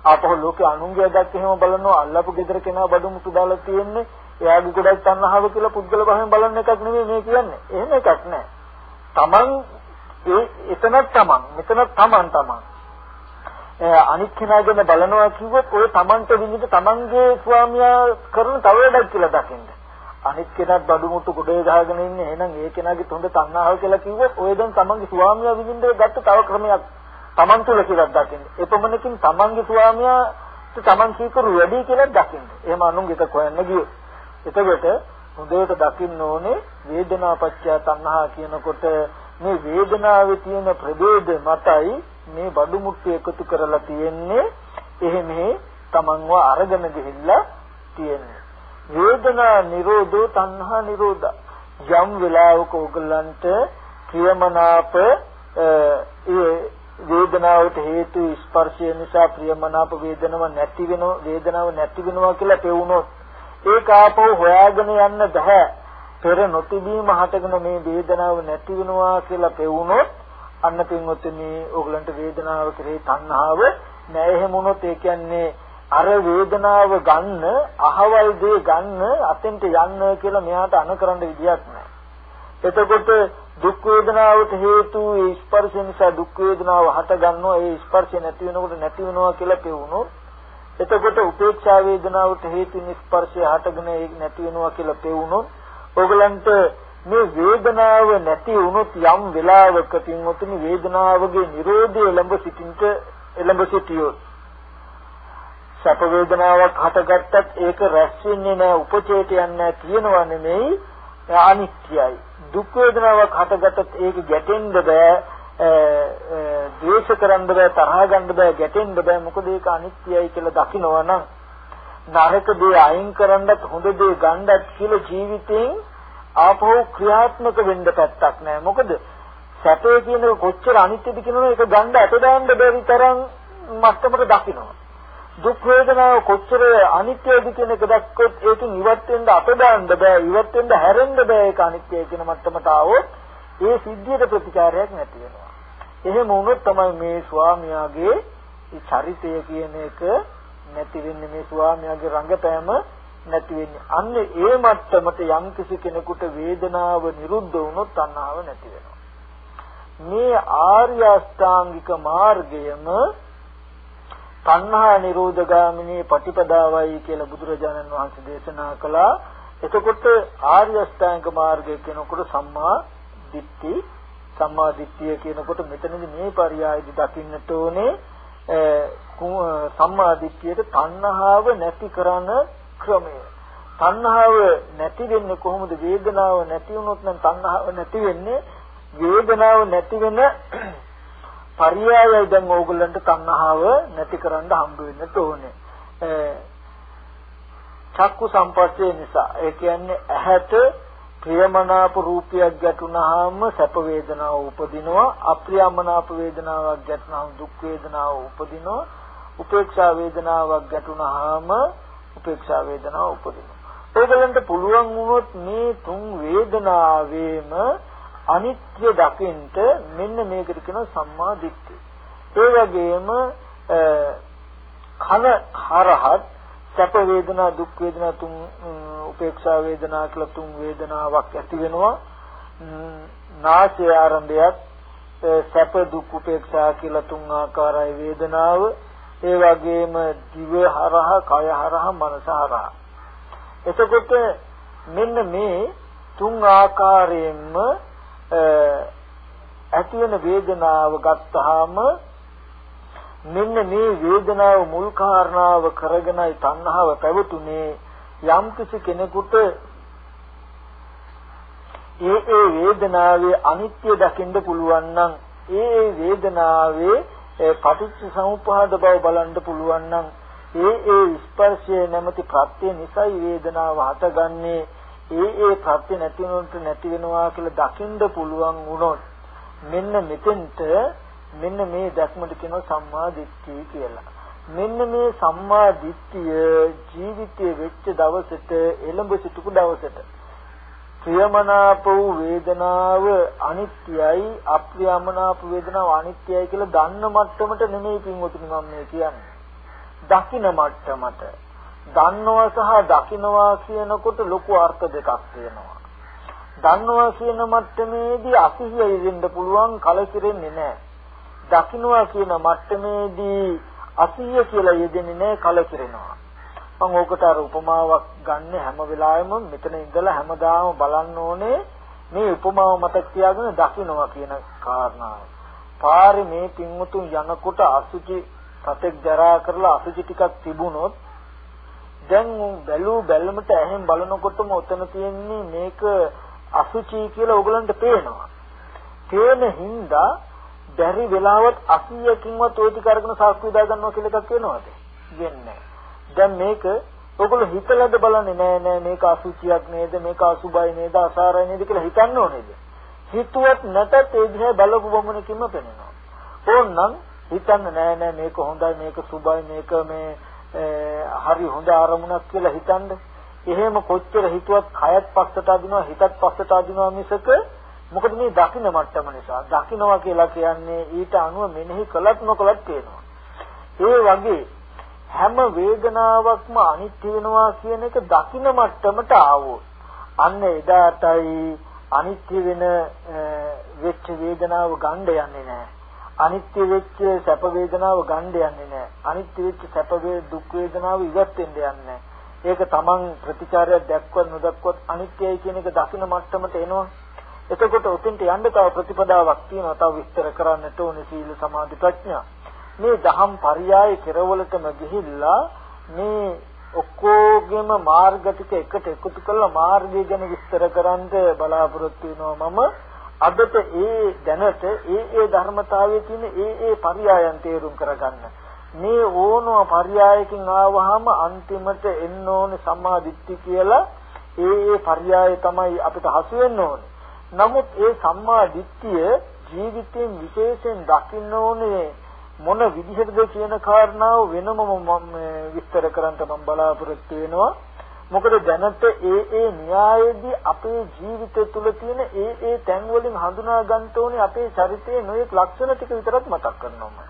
ආපහු ලෝකේ අනුන්ගේ දැක්ක එහෙම බලනවා අල්ලපු ගෙදර කෙනා බඩු මුතු දාලා තියෙන්නේ එයාගේ ගොඩක් තණ්හාව කියලා පුද්ගල භාවයෙන් බලන එකක් නෙමෙයි මේ කියන්නේ. එහෙම එකක් නෑ. Taman ඒ එතන තමන් මෙතන තමන් තමන් අනිත් කෙනාගෙන බලනවා කිව්වොත් ඔය තමන්ට විඳින්න තමන්ගේ ස්වාමියා කරන තව වැඩක් කියලා දකින්න. අනිත් කෙනාත් බඩු මුට්ටු ගොඩේ ගහගෙන ඉන්නේ එහෙනම් ඒ කෙනාගේ තොඳ තණ්හාව කියලා කිව්වොත් ඔය දැන් තමන්ගේ ස්වාමියා විඳින්න ගත්ත තව ක්‍රමයක් තමන් තුළ කියලා දකින්න. එපමණකින් තමන්ගේ ස්වාමියා තමන් කීකරු වැඩි කියලා දකින්න. එහෙම අනුන්ගේ එක හොයන්න ගියොත්. එතකොට හොඳට දකින්න ඕනේ වේදනාපච්චය තණ්හා කියනකොට මේ වේදනාවේ තියෙන ප්‍රභේද මතයි මේ බඩු මුට්ටු එකතු කරලා තියෙන්නේ එහෙම තමන්ව අරගෙන ගිහිල්ලා තියෙන්නේ වේදනා නිරෝධෝ තණ්හා නිරෝධ යම් වෙලාවක ඕගලන්ට ප්‍රියමනාප ඒ වේදනාවට හේතු ස්පර්ශය නිසා ප්‍රියමනාප වේදනාව නැති වෙනවා වේදනාව නැති වෙනවා කියලා පෙවුනොත් ඒක ආපහු හොයාගෙන යන්න බෑ. පෙර නොතිබීම හටගෙන මේ වේදනාව නැති වෙනවා කියලා පෙවුනොත් අන්න පින්වත්නි ඕගලන්ට වේදනාව කෙරෙහි තණ්හාව නෑ එහෙම වුණොත් ඒ කියන්නේ අර වේදනාව ගන්න අහවල් දේ ගන්න අතෙන්ට යන්න කියලා මෙයාට අනකරන්න විදියක් නෑ. එතකොට දුක් වේදනාවට හේතු ඒ ස්පර්ශ නිසා දුක් වේදනාව හට ගන්නවා ඒ ස්පර්ශය නැති වෙනකොට නැති වෙනවා කියලා පෙවුනොත් එතකොට උපේක්ෂා වේදනාවට හේතු නිස්පර්ශය හටගෙන ඒක නැති වෙනවා කියලා පෙවුනොත් ඕගලන්ට මේ වේදනාව නැති වුණොත් යම් වෙලාවක පින්වතුනි වේදනාවගේ Nirodha එළඹ සිටින්ට එළඹ සිටියොත්. සැප වේදනාවක් හටගත්තත් ඒක රැස් වෙන්නේ නැහැ උපචේත යන්නේ කියනවා නෙමෙයි අනිත්‍යයි. දුක් වේදනාවක් හටගත්තත් ඒක ගැටෙන්න බෑ ද්වේෂ කරන්න බෑ තරහ ගන්න බෑ ගැටෙන්න බෑ. මොකද ඒක අනිත්‍යයි කියලා දකිනවා නම් නරක දේ අයින් කරන්නත් හොඳ දේ ගන්නත් කියලා ජීවිතෙන් ආපහු ක්‍රියාත්මක වෙන්න පැත්තක් නෑ. මොකද සැපේ කියන කොච්චර අනිත්‍යද කියනවා ඒක ගන්න අත දාන්න බැරි තරම් මට්ටමට දකිනවා. දුක් වේදනාව කොච්චර අනිත්‍යද කියන එක දැක්කොත් ඒකෙන් ඉවත් වෙන්න අත දාන්න බෑ ඉවත් වෙන්න හැරෙන්න බෑ ඒක අනිත්‍යයි කියන මට්ටමට ආවොත් ඒ සිද්ධියට ප්‍රතිකාරයක් නැති වෙනවා. එහෙම වුණොත් තමයි මේ ස්වාමියාගේ චරිතය කියන එක නැති වෙන්නේ. මේ ස්වාමියාගේ රංගපෑම නැති වෙන්නේ. අන්න ඒ මට්ටමට යම් කිසි කෙනෙකුට වේදනාව නිරුද්ධ වුණොත් තණ්හාව නැති වෙනවා. මේ ආර්ය අෂ්ටාංගික මාර්ගයම තණ්හා නිරෝධගාමිනී පටිපදාවයි කියලා බුදුරජාණන් වහන්සේ දේශනා කළා. එතකොට ආර්ය අෂ්ටාංගික මාර්ගය කියනකොට සම්මා දිට්ඨි සම්මා දිට්ඨිය කියනකොට මෙතනදී මේ පරයයදි දකින්නට ඕනේ සම්මා දිට්ඨියට තණ්හාව නැති කරන ක්‍රමය. තණ්හාව නැති වෙන්නේ කොහොමද? වේදනාව නැති වුණොත් නම් තණ්හාව නැති වෙන්නේ වේදනාව නැති වෙන පරයයයි දැන් ඕගොල්ලන්ට තණ්හාව නැති කරන්න හම්බ වෙන්නට ඕනේ. චක්කු සම්පස්සේ නිසා ඒ කියන්නේ ඇහැට ප්‍රියමනාප රූපයක් ගැටුනහම සැප වේදනාව උපදිනවා අප්‍රියමනාප වේදනාවක් ගැටුනහම දුක් වේදනාව උපදිනවා උපේක්ෂා වේදනාවක් ගැටුනහම උපේක්ෂා වේදනාව උපදිනවා. ඒගලන්ට පුළුවන් වුණොත් මේ තුන් වේදනාවේම අනිත්‍ය දකින්ට මෙන්න මේකට කියන සම්මා දිට්ඨිය. ඒ වගේම කන හරහත් සැප වේදනා දුක් වේදනා තුන් උපේක්ෂා වේදනා කියලා තුන් වේදනාවක් ඇති වෙනවා. නාසය ආරම්භයත් සැප දුක් උපේක්ෂා කියලා තුන් ආකාරයි වේදනාව. ඒ වගේම දිව හරහා කය හරහා මනස හරහා. එතකොට මෙන්න මේ තුන් ආකාරයෙන්ම ඇති වෙන වේදනාව ගත්තාම මෙන්න මේ වේදනාව මුල් කාරණාව කරගෙනයි තණ්හාව පැවතුනේ. යම් කිසි කෙනෙකුට ඒ ඒ වේදනාවේ අනිත්‍ය දකින්න පුළුවන් නම් ඒ ඒ වේදනාවේ පටිච්ච සමුප්පාද බව බලන්න පුළුවන් නම් ඒ ඒ ස්පර්ශය නැමැති ප්‍රත්‍ය නිසයි වේදනාව හටගන්නේ ඒ ඒ ප්‍රත්‍ය නැති වෙනොත් නැති වෙනවා කියලා දකින්න පුළුවන් වුණොත් මෙන්න මෙතෙන්ට මෙන්න මේ දැක්මට කියනවා සම්මා දිට්ඨිය කියලා. මෙන්න මේ සම්මා දිට්ඨිය ජීවිතයේ වෙච්ච දවසට එළඹ සිටපු දවසට ප්‍රියමනාප වූ වේදනාව අනිත්‍යයි අප්‍රියමනාප වේදනාව අනිත්‍යයි කියලා දන්න මට්ටමට නෙමෙයි පින්වතුනි මම මේ කියන්නේ දකින මට්ටමට දන්නවා සහ දකින්නවා කියනකොට ලොකු අර්ථ දෙකක් තියෙනවා දන්නවා කියන මට්ටමේදී අසිහිය යෙදෙන්න පුළුවන් කලකිරෙන්නේ නැහැ. දකින්නවා කියන මට්ටමේදී අසිහිය කියලා යෙදෙන්නේ නැහැ කලකිරෙනවා. මම ඕකට අර උපමාවක් ගන්න හැම වෙලාවෙම මෙතන ඉඳලා හැමදාම බලන්න ඕනේ මේ උපමාව මතක් තියාගෙන දකින්නවා කියන කාරණාව. පාරේ මේ පින්මුතුන් යනකොට අසුචි සතෙක් ජරා කරලා අසුචි ටිකක් තිබුණොත් දැන් බැලූ බැලමට ඇහෙන් බලනකොටම උතන තියෙන්නේ මේක අසුචි කියලා ඕගලන්ට පේනවා. පේන හින්දා බැරි වෙලාවත් 80කින්වත් ওই ටික අරගෙන සාක්ෂි දා ගන්නවා කියලා එකක් වෙනවද? වෙන්නේ දැන් මේක ඔයගොල්ලෝ හිතලද බලන්නේ නෑ නෑ මේක අසුචියක් නේද මේක අසුබයි නේද අසාරයි නේද කියලා හිතන්න ඕනේද? හිතුවත් නැතත් ඒ දිහා බලපු වමනකින්ම පේනවා. ඕන්නම් හිතන්න නෑ නෑ මේක හොඳයි මේක සුබයි මේක මේ හරි හොඳ අරමුණක් කියලා හිතන්න. එහෙම කොච්චර හිතුවත් කයත් පස්සට අදිනවා හිතත් පස්සට අදිනවා මිසක මොකද මේ දකින්න මට්ටම නිසා දකින්නවා කියලා කියන්නේ ඊට අනුව මෙනෙහි කළත් නොකළත් පේනවා. ඒ වගේ හැම වේදනාවක්ම අනිත්‍ය වෙනවා කියන එක දකින්න මට්ටමට ආවොත් අන්න එදාටයි අනිත්‍ය වෙන වෙච්ච වේදනාව ගන්න යන්නේ නැහැ. අනිත්‍ය වෙච්ච සැප වේදනාව ගන්න යන්නේ නැහැ. අනිත්‍ය වෙච්ච සැප වේ දුක් වේදනාව ඉවත් වෙන්න යන්නේ ඒක තමන් ප්‍රතිචාරයක් දැක්වත් නොදක්වත් අනිත්‍යයි කියන එක දකින මට්ටමට එනවා. එතකොට උතින්ට යන්න තව ප්‍රතිපදාවක් තියෙනවා. තව විස්තර කරන්නට ඕනේ සීල සමාධි ප්‍රඥා. මේ දහම් පරයය කෙරවලටම ගිහිල්ලා මේ ඔක්කොගෙම මාර්ග ටික එකට එකතු කරලා මාර්ගය ගැන විස්තර කරන්න බලාපොරොත්තු වෙනවා මම අදට ඒ දැනට ඒ ඒ ධර්මතාවයේ තියෙන ඒ ඒ පරයයන් තේරුම් කරගන්න. මේ ඕනම පරයයකින් ආවහම අන්තිමට එන්න ඕනේ සම්මා දිට්ඨි කියලා ඒ ඒ පරයය තමයි අපිට හසු වෙන්න ඕනේ. නමුත් ඒ සම්මා දිට්ඨිය ජීවිතයෙන් විශේෂයෙන් දකින්න ඕනේ මොන විදිහටද කියන කාරණාව වෙනම විස්තර කරන්න මම බලාපොරොත්තු වෙනවා. මොකද දැනට ඒ ඒ න්‍යායේදී අපේ ජීවිතය තුළ තියෙන ඒ ඒ තැන් වලින් හඳුනා ගන්න ඕනේ අපේ චරිතයේ නොයෙක් ලක්ෂණ ටික විතරක් මතක් කරනවා.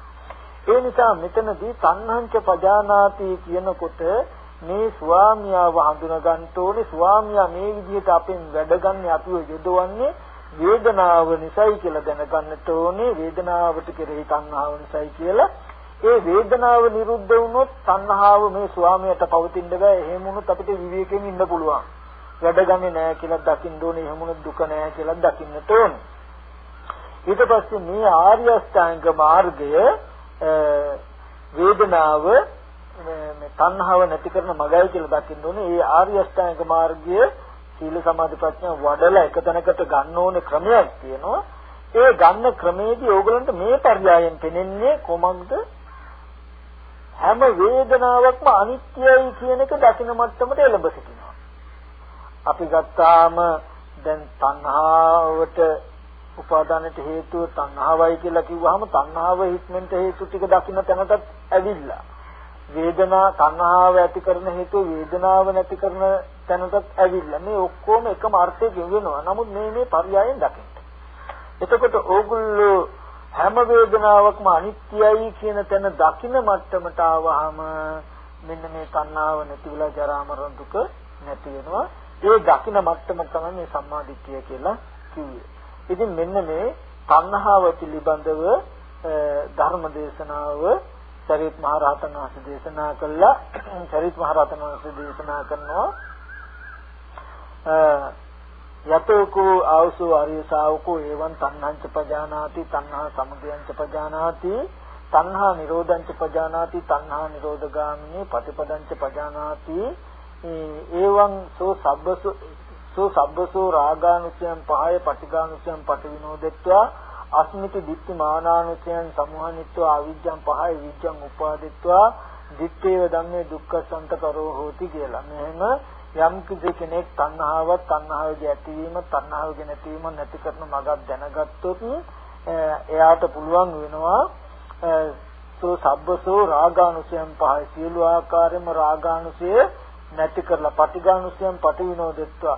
ඒ නිසා මෙතනදී තණ්හංච පජානාති කියනකොට මේ ස්වාමියාව හඳුනා ගන්න ඕනේ ස්වාමියා මේ විදිහට අපෙන් වැඩගන්නේ අපිව යොදවන්නේ වේදනාව නිසයි කියලා දැනගන්නට ඕනේ වේදනාවට කෙරෙහි තණ්හාව නිසයි කියලා ඒ වේදනාව නිරුද්ධ වුණොත් තණ්හාව මේ ස්වාමියට පවතින්න බෑ. එහෙම වුණොත් අපිට විවේකයෙන් ඉන්න පුළුවන්. වැඩගන්නේ නෑ කියලා දකින්න ඕනේ. එහෙම වුණොත් දුක නෑ කියලා දකින්නට ඕනේ. ඊට පස්සේ මේ ආර්ය අෂ්ටාංග මාර්ගය වේදනාව මේ තණ්හාව නැති කරන මගයි කියලා දකින්න ඕනේ. ඒ ආර්ය අෂ්ටාංග මාර්ගය සීල සමාධි ප්‍රඥා වඩලා එක තැනකට ගන්න ඕනේ ක්‍රමයක් තියෙනවා. ඒ ගන්න ක්‍රමේදී ඕගලන්ට මේ පර්යායෙන් පෙනෙන්නේ කොමක්ද හැම වේදනාවක්ම අනිත්‍යයි කියන එක දකින මට්ටමට එළඹ සිටිනවා. අපි ගත්තාම දැන් තණ්හාවට උපාදානට හේතුව තණ්හාවයි කියලා කිව්වහම තණ්හාව හික්මෙන්ට හේතු ටික දකින්න තැනටත් ඇවිල්ලා. වේදනා තණ්හාව ඇති කරන හේතුව වේදනාව නැති කරන තැනටත් ඇවිල්ලා මේ ඔක්කොම එකම අර්ථයකින් වෙනවා. නමුත් මේ මේ පරයයන් දකින්න. එතකොට ඕගොල්ලෝ හැම වේදනාවක්ම අනිත්‍යයි කියන තැන දකින මට්ටමට ආවහම මෙන්න මේ තණ්හාව නැති වෙලා ජරා මරණ දුක නැති වෙනවා. ඒ දකින මට්ටම තමයි මේ සම්මාදිට්ඨිය කියලා කිව්වේ. ඉතින් මෙන්න මේ තණ්හාව පිළිබඳව ධර්ම දේශනාව සරිත් මහ රහතන් වහන්සේ දේශනා කළා. සරිත් මහ රහතන් වහන්සේ දේශනා කරනවා යතෝකෝ ආවසෝ ආර්ය ශාවකෝ එවං තණ්හංච පජානාති තණ්හා සමුදයංච පජානාති තණ්හා නිරෝධංච පජානාති තණ්හා නිරෝධගාමිනී පටිපදංච පජානාති එවං සෝ සබ්බසෝ සෝ සබ්බසෝ රාගානුසයන් පහය පටිඝානුසයන් පටිවිනෝදෙත්වා අස්මිති දිට්ඨි මානානුසයන් සමුහනිත්වා අවිජ්ජං පහය විජ්ජං උපාදිත්වා දිත්තේව ධම්මේ දුක්ඛ සන්තකරෝ හෝති කියලා. මෙහෙම යම් කිසි කෙනෙක් තණ්හාව තණ්හාවගේ ඇතිවීම තණ්හාවගේ නැතිවීම නැති කරන මගක් දැනගත්තොත් එයාට පුළුවන් වෙනවා සෝ සබ්බසෝ රාගානුසයන් පහයි. සියලු ආකාරයෙන්ම රාගානුසය නැති කරලා පටිඝානුසයන් පටිවිනෝදෙත්වා.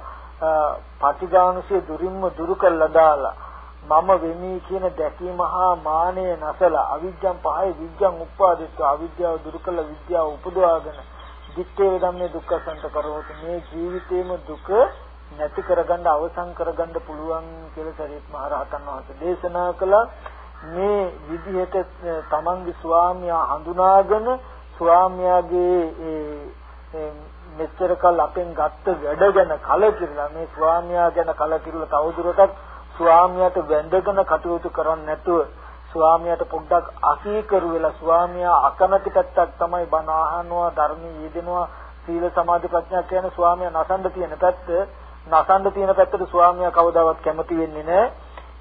පටිඝානුසය දුරින්ම දුරු කළා දාලා මම වෙමි කියන දැකීම හා මානය නැසලා අවිජ්ජං පහයි විජ්ජං උපාදිත්වා. අවිද්‍යාව දුරු කළ විද්‍යාව උපදවාගෙන දිත්තේ ධම්මේ දුක්ඛ සංත කරෝත මේ ජීවිතේම දුක නැති කරගන්න අවසන් කරගන්න පුළුවන් කියලා සරියත් මහ රහතන් වහන්සේ දේශනා කළා. මේ විදිහට තමන්ගේ ස්වාමියා හඳුනාගෙන ස්වාමියාගේ ඒ මෙච්චර කල් අපෙන් ගත්ත වැඩ ගැන කලකිරලා මේ ස්වාමියා ගැන කලකිරලා තවදුරටත් ස්වාමියාට වැඳගෙන කටයුතු කරන්නේ නැතුව ස්වාමියාට පොඩ්ඩක් අකීකරු වෙලා ස්වාමියා අකමැති පැත්තක් තමයි බණ අහනවා ධර්මයේ යෙදෙනවා සීල සමාධි ප්‍රඥා කියන ස්වාමියා නසන්න තියෙන පැත්ත නසන්න තියෙන පැත්තට ස්වාමියා කවදාවත් කැමති වෙන්නේ නැහැ.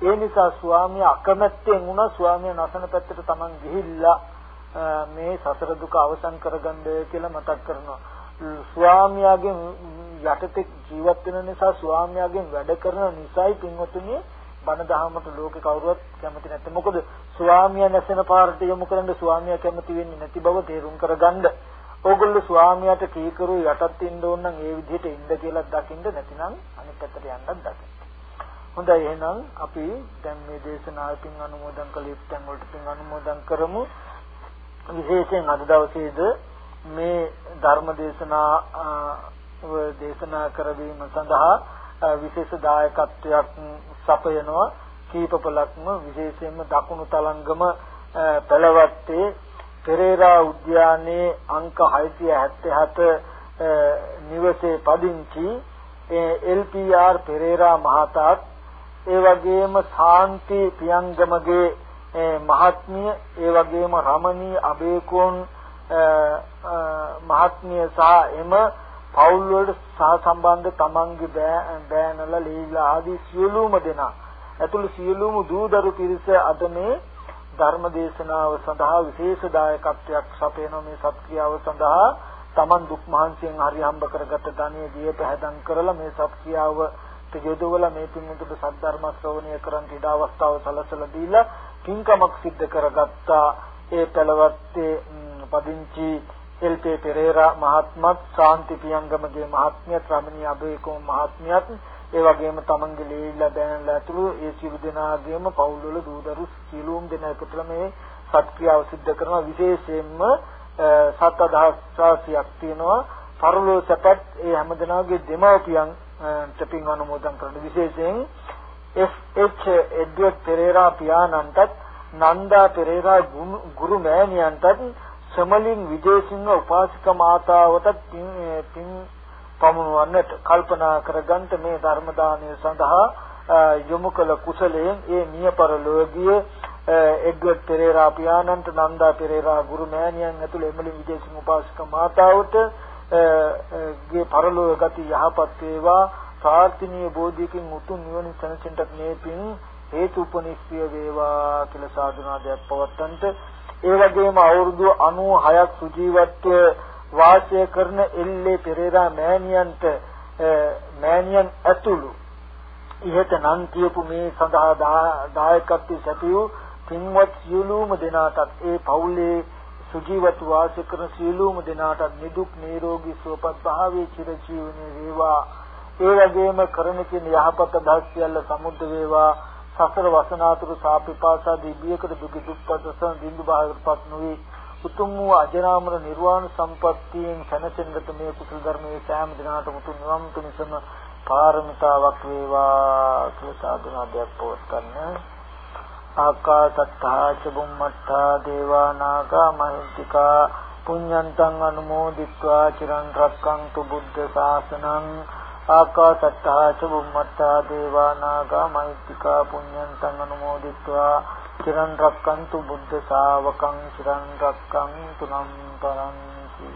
ඒ නිසා ස්වාමියා අකමැත්තෙන් වුණා ස්වාමියා නසන පැත්තට Taman ගිහිල්ලා මේ සසර දුක අවසන් කරගන්න කියලා මතක් කරනවා. ස්වාමියාගෙන් යටතේ ජීවත් වෙන නිසා ස්වාමියාගෙන් වැඩ කරන නිසායි පින්වතුනි බණ දහමට ලෝකේ කවුරුවත් කැමති නැත්තේ. මොකද ස්වාමියා නැසෙන පාරට යොමු කරන්න ස්වාමියා කැමති වෙන්නේ නැති බව තේරුම් කරගන්න. ඕගොල්ලෝ ස්වාමියාට කීකරු යටත් ඉන්න ඕන නම් ඒ විදිහට ඉන්න කියලා දකින්න නැතිනම් අනිත් පැත්තට යන්නත් දකින්න. හොඳයි එහෙනම් අපි දැන් මේ දේශනාවෙන් පින් අනුමෝදන් කළ යුත්තන් වලට පින් අනුමෝදන් කරමු. විශේෂයෙන් අද දවසේද මේ ධර්ම දේශනා දේශනා කරවීම සඳහා විශේෂ දායකත්වයක් සපයනවා කීපපලක්ම විශේෂයෙන්ම දකුණු තලංගම පළවත්තේ පෙරේරා උද්‍යානයේ අංක 677 නිවසේ පදිංචි එල්.පී.ආර්. පෙරේරා මහතාත් ඒ වගේම ශාන්ති පියංගමගේ මහත්මිය ඒ වගේම රමණී අබේකෝන් මහත්මිය සහ එම පවුල් වලට සහ සම්බන්ධ තමන්ගේ බෑනලා ලීලා ආදී සියලුම දෙනා. ඇතුළු සියලුම දූදරු පිරිස අද මේ ධර්ම දේශනාව සඳහා විශේෂ දායකත්වයක් සපයන මේ සත්ක්‍රියාව සඳහා Taman දුක් මහන්සියෙන් හරි හම්බ කරගත්ත ධනෙ දිය පැහැදම් කරලා මේ සත්ක්‍රියාව යොදවලා මේ පින්මුතුට සද්ධර්ම ශ්‍රවණය කරන් ඉඩ අවස්ථාව සලසලා දීලා කිංකමක් සිද්ධ කරගත්තා. ඒ පළවත්තේ පදිංචි එල්.පී. පෙරේරා මහත්මත් ශාන්ති පියංගමගේ මහත්මියත් රමණී අබේකෝම මහත්මියත් ඒ වගේම තමන්ගේ ලීලා බෑනලා ඇතුළු ඒ සියලු දෙනාගේම පවුල් වල දූදරු සියලුම දෙනා එකතුලා මේ සත්ක්‍රියාව සිද්ධ කරන විශේෂයෙන්ම සත් අදහස් රාශියක් තියෙනවා පරලෝ සැපත් ඒ හැමදෙනාගේ දෙමව්පියන් චපින් අනුමෝදන් කරන විශේෂයෙන් එස්.එච්. එඩ්වඩ් පෙරේරා පියාණන්ටත් නන්දා පෙරේරා ගුරු මෑණියන්ටත් සමලින් විජේසිංහ උපාසික මාතාවටත් පින් පමුණවන්නට කල්පනා කරගන්ට මේ ධර්ම දානය සඳහා යොමු කළ කුසලයෙන් ඒ මිය පරලෝකීය එඩ්වඩ් පෙරේරා පියාණන්ට නන්දා පෙරේරා ගුරු මෑණියන් ඇතුළු එමලි විජේසිංහ උපාසක මාතාවට ගේ පරලෝක ගති යහපත් වේවා. ප්‍රාර්ථනීය බෝධියකින් උතුම් නිවන සැනසෙන්නට මේ පින් හේතු උපනිශ්‍රිය වේවා කියලා සාදුනාදයක් පවත්තන්ට ඒ වගේම අවුරුදු 96ක් සුජීවත්ව වාසය කරන එල්ලේ පෙරේරා මෑණියන්ට මෑණියන් ඇතුළු ඉහත නම් කියපු මේ සඳහා දායකත්වයේ සැපියු පින්වත් සියලුම දෙනාටත් ඒ පවුලේ සුජීවතු වාසය කරන සියලුම දෙනාටත් නිදුක් නිරෝගී සුවපත් භාවයේ චිරජීවනයේ වේවා. ඒ වගේම කරන කියන යහපත දහස්යල්ල සමුද්ද වේවා. සසර වසනාතුරු සාපිපාසා දිබ්බයකට දුක දුක්පත් සන බින්දු භාගයටපත් නොවේ. උතුම් වූ අජරාමර නිර්වාණ සම්පත්තියෙන් සැනසෙන්නට මේ කුසල ධර්මයේ සෑම දිනකටම උතුම් නිවන් පිණිසම පාරමිතාවක් වේවා කියලා සාධනාදයක් පවත්වන්න. ආකාසත්තා ච බුම්මත්තා දේවා නාග මහින්තිකා පුඤ්ඤන්තං අනුමෝදිත්වා චිරන් රක්කන්තු බුද්ධ ශාසනං ආකාසත්තා ච බුම්මත්තා දේවා නාග මහින්තිකා පුඤ්ඤන්තං අනුමෝදිත්වා චිරන් රක්කන්තු බුද්ධ ශාවකං චිරන් රක්කන්තු නම් පරන්ති.